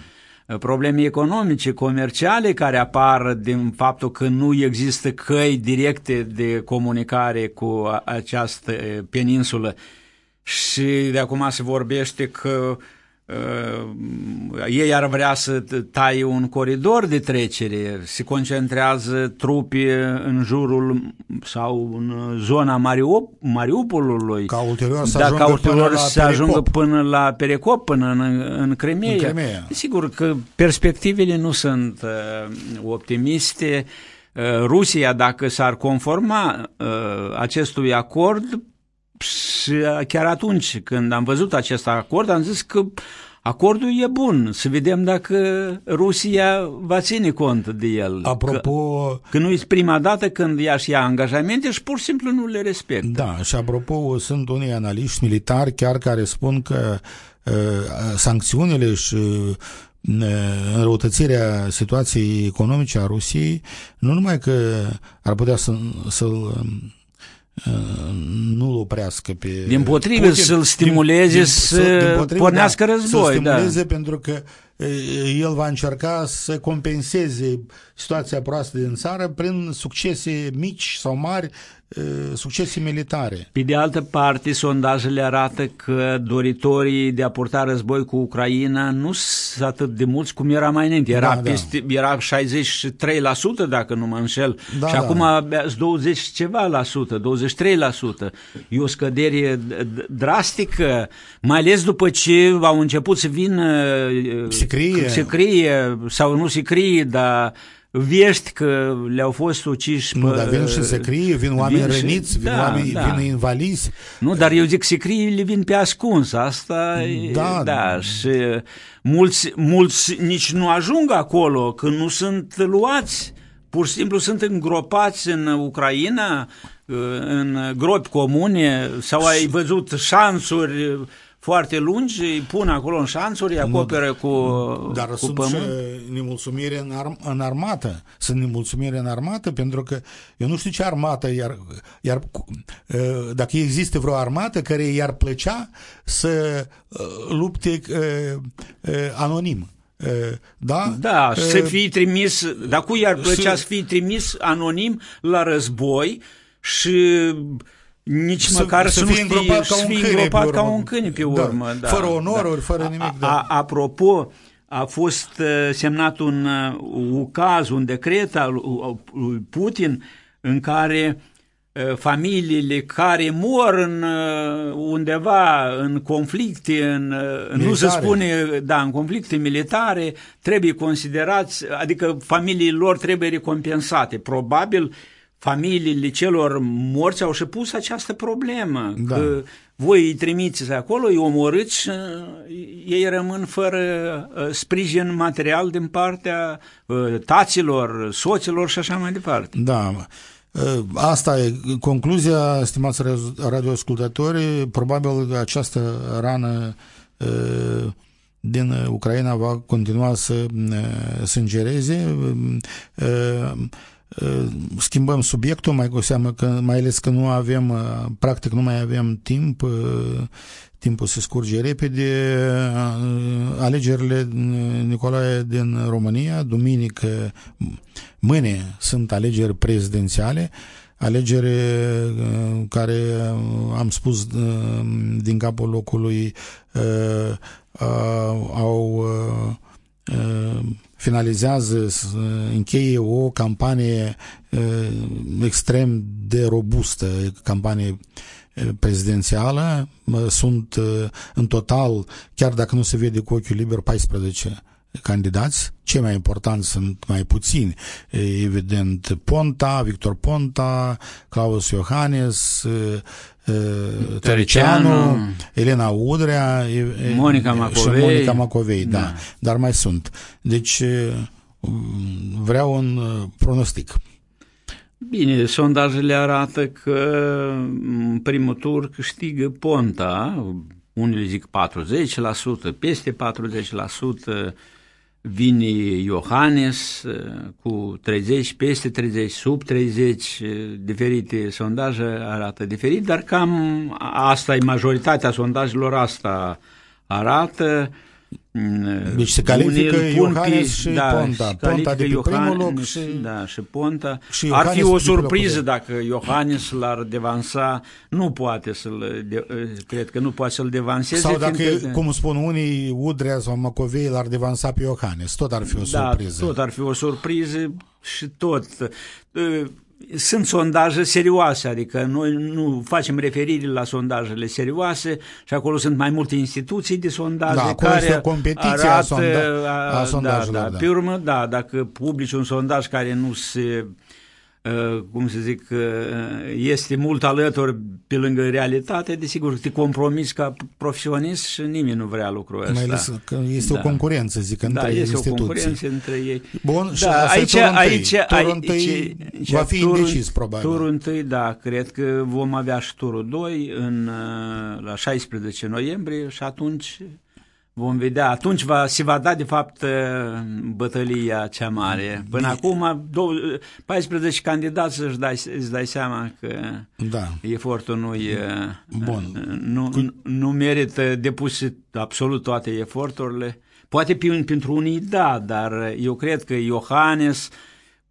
Probleme economice, comerciale care apar din faptul că nu există căi directe de comunicare cu a- această eh, peninsulă. Și de acum se vorbește că uh, ei ar vrea să t- taie un coridor de trecere, se concentrează trupe în jurul sau în zona Mariup- Mariupolului. Ca ulterior să da, ajungă ca ulterior până la să ajungă Pericop. până la Perecop, până în, în Crimea. În Crimea. Sigur că perspectivele nu sunt uh, optimiste. Uh, Rusia, dacă s-ar conforma uh, acestui acord, și chiar atunci când am văzut acest acord, am zis că acordul e bun, să vedem dacă Rusia va ține cont de el. Apropo, Că, că nu e prima dată când ea și ia angajamente și pur și simplu nu le respectă. da, și apropo, sunt unii analiști militari chiar care spun că uh, sancțiunile și uh, înrăutățirea situației economice a Rusiei nu numai că ar putea să, să-l um, uh, nu-l oprească pe Dimpotrivă, Putin, să-l stimuleze din- să dimpotrivă, pornească da, război, Să-l da. stimuleze pentru că uh, el va încerca să compenseze situația proastă din țară prin succese mici sau mari, uh, succese militare. Pe de altă parte, sondajele arată că doritorii de a purta război cu Ucraina nu sunt atât de mulți cum era mai înainte. Era, Da, da. peste, era 63% dacă nu mă înșel Da, și da. acum abia sunt 20 ceva la sută, 23%. E o scădere d- d- drastică, mai ales după ce au început să vină Se crie. se crie sau nu se crie, dar vești că le-au fost uciși Nu, pe- dar vin și se crie, vin oameni vin și- răniți, vin da, oameni, da. vin invalizi. Nu, dar eu zic sicriile vin pe ascuns, asta e- Da. da și mulți, mulți nici nu ajung acolo, că nu sunt luați, pur și simplu sunt îngropați în Ucraina, în gropi comune, sau ai văzut șansuri foarte lungi, îi pun acolo în șanțuri, îi acoperă cu, Dar cu sunt pământ. și nemulțumire în, arm, în armată. Sunt nemulțumire în armată pentru că eu nu știu ce armată, iar, iar cu- uh, dacă există vreo armată care i-ar plăcea să uh, lupte uh, uh, anonim. Uh, Da? Da, Uh, să fie trimis, dar cui ar plăcea să- să fie trimis anonim la război și nici Să- măcar să să, fie nu știi, îngropat ca să un fie câine pe îngropat ca urmă. un câine pe Da, urmă. Da, fără onoruri, fără nimic, A, da. a, apropo, a fost uh, semnat un uh, ucaz, un decret al lui- lui Putin în care uh, familiile care mor în uh, undeva în conflicte, în, uh, nu se Militare. spune, da, în conflicte militare, trebuie considerați, adică familiile lor trebuie recompensate. Probabil familiile celor morți au și pus această problemă, Da. că voi îi trimiți acolo, îi omorâți și uh, ei rămân fără uh, sprijin material din partea uh, taților, soților și așa mai departe. Da, ă, asta e concluzia, stimați radio- radioascultători, probabil această rană ă, din Ucraina va continua să ă, sângereze. Ă, ă, Schimbăm subiectul, mai cu seamă că, mai ales că nu avem, ă, practic nu mai avem timp, ă, timpul se scurge repede. Ă, Alegerile, Nicolae, din România, duminică, Mâine sunt alegeri prezidențiale, alegeri uh, care, uh, am spus uh, din capul locului, uh, uh, au uh, uh, finalizează, s- încheie o campanie uh, extrem de robustă, campanie uh, prezidențială. Uh, Sunt uh, în total, chiar dacă nu se vede cu ochiul liber, 14 candidați. Cei mai importanți sunt mai puțini. E, Evident, Ponta, Victor Ponta, Claus Iohannis, e, e, Tăricianu, Elena Udrea, e, e, Monica și Macovei. Monica Macovei, da. Da. Dar mai sunt. Deci e, m, vreau un e, pronostic. Bine, sondajele arată că în primul tur câștigă Ponta, unii zic 40%, peste 40%, vine Iohannes eh, cu 30, peste 30, sub 30, eh, diferite sondaje arată diferit, dar cam asta e majoritatea sondajelor, asta arată. Mm, Deci se califică Unii îl pun Iohannes și Ponta. se Ponta califică de pe primul loc Iohannes, și- Da, și Ponta. și Ar fi Iohannes o pe locul surpriză doi. dacă Iohannis l-ar devansa, nu poate să-l, de, cred că nu poate să-l devanseze. Sau dacă, fiindcă- cum spun unii, Udrea sau Macovei l-ar devansa pe Iohannis, tot ar fi o da, surpriză. tot ar fi o surpriză și tot. Uh, Sunt sondaje serioase, adică noi nu facem referire la sondajele serioase și acolo sunt mai multe instituții de sondaje Da, acolo care este o competiție a arată, sonda- a sondajelor, Da, da. da. Pe urmă, da, dacă publici un sondaj care nu se uh, cum să zic, uh, este mult alături pe lângă realitate, desigur te compromiți ca profesionist și nimeni nu vrea lucrul ăsta. Mai ales că este Da. o concurență, zic, între da, este instituții. o concurență între ei. Bun, și da, asta e aici, turul întâi. aici, Turul aici, întâi aici, va fi turul, indecis, probabil. Turul întâi, da, cred că vom avea și turul 2 în, uh, la 16 noiembrie și atunci vom vedea. Atunci va, se va da, de fapt, uh, bătălia cea mare. Până acum, dou- 14 candidați își dai, îți dai seama că Da. efortul nu e... Bun. Nu, nu, nu merită depuse absolut toate eforturile. Poate pe- pentru unii da, dar eu cred că Iohannes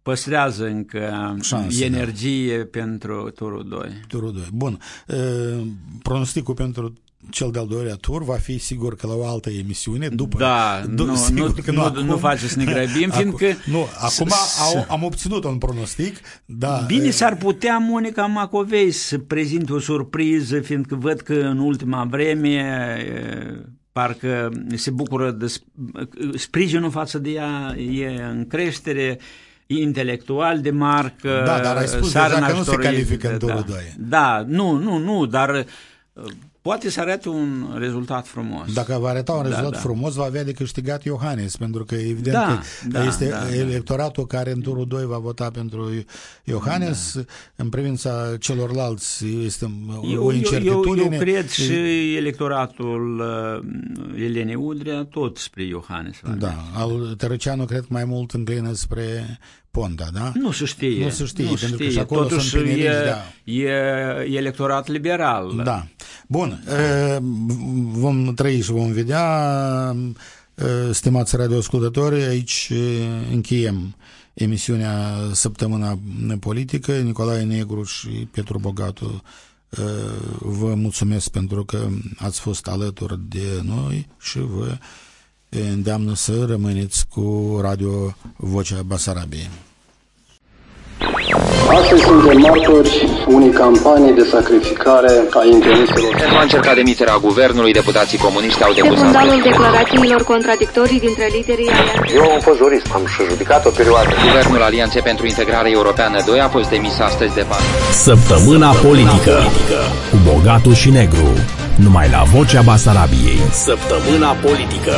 păstrează încă Șanse, energie pentru turul 2. Turul 2. Bun. Uh, Pronosticul pentru cel de-al doilea tur va fi sigur că la o altă emisiune după. Da, du- nu, [laughs] sigur nu, că nu, acum. nu faceți să ne grăbim, [laughs] Acum- fiindcă... Nu, acum s- au, am obținut un pronostic, da. Bine, uh, s-ar putea Monica Macovei să prezinte o surpriză, fiindcă văd că în ultima vreme e, parcă se bucură de sp- sprijinul față de ea e în creștere, intelectual de marcă. Da, dar ai spus sar deja că nu se ajutorul califică ei, în turul da. doi. Da, nu, nu, nu, dar uh, poate să arate un rezultat frumos. Dacă va arăta un Da, rezultat da. frumos, va avea de câștigat Iohannis, pentru că evident Da, că da, este da, da. electoratul care în turul 2 va vota pentru Iohannis. Da. În privința celorlalți este o Eu, eu, eu, incertitudine. eu cred și electoratul uh, Elenei Udrea tot spre Iohannes. va Da, al Tărăceanu cred că mai mult înclină spre Ponta, da? Nu se știe. Nu se știe, nu pentru că știe. și acolo Totuși sunt pineriști, e, da. e electorat liberal. Da. Bun, uh, vom trăi și vom vedea. Uh, Stimați radioascultători, aici uh, încheiem emisiunea Săptămâna Politică. Nicolae Negru și Petru Bogatu Vă mulțumesc pentru că ați fost alături de noi și vă îndeamnă să rămâneți cu Radio Vocea Basarabiei. Astăzi suntem martori unei campanii de sacrificare a intereselor. Pentru a încerca demiterea guvernului, deputații comuniști au Pe depus fundalul astăzi. declarațiilor contradictorii dintre liderii alianței. Eu am fost jurist, am și judicat o perioadă. Guvernul Alianței pentru Integrare Europeană 2 a fost demis astăzi de Parlament. Săptămâna politică cu Bogatul și Negru. Numai la Vocea Basarabiei. Săptămâna politică.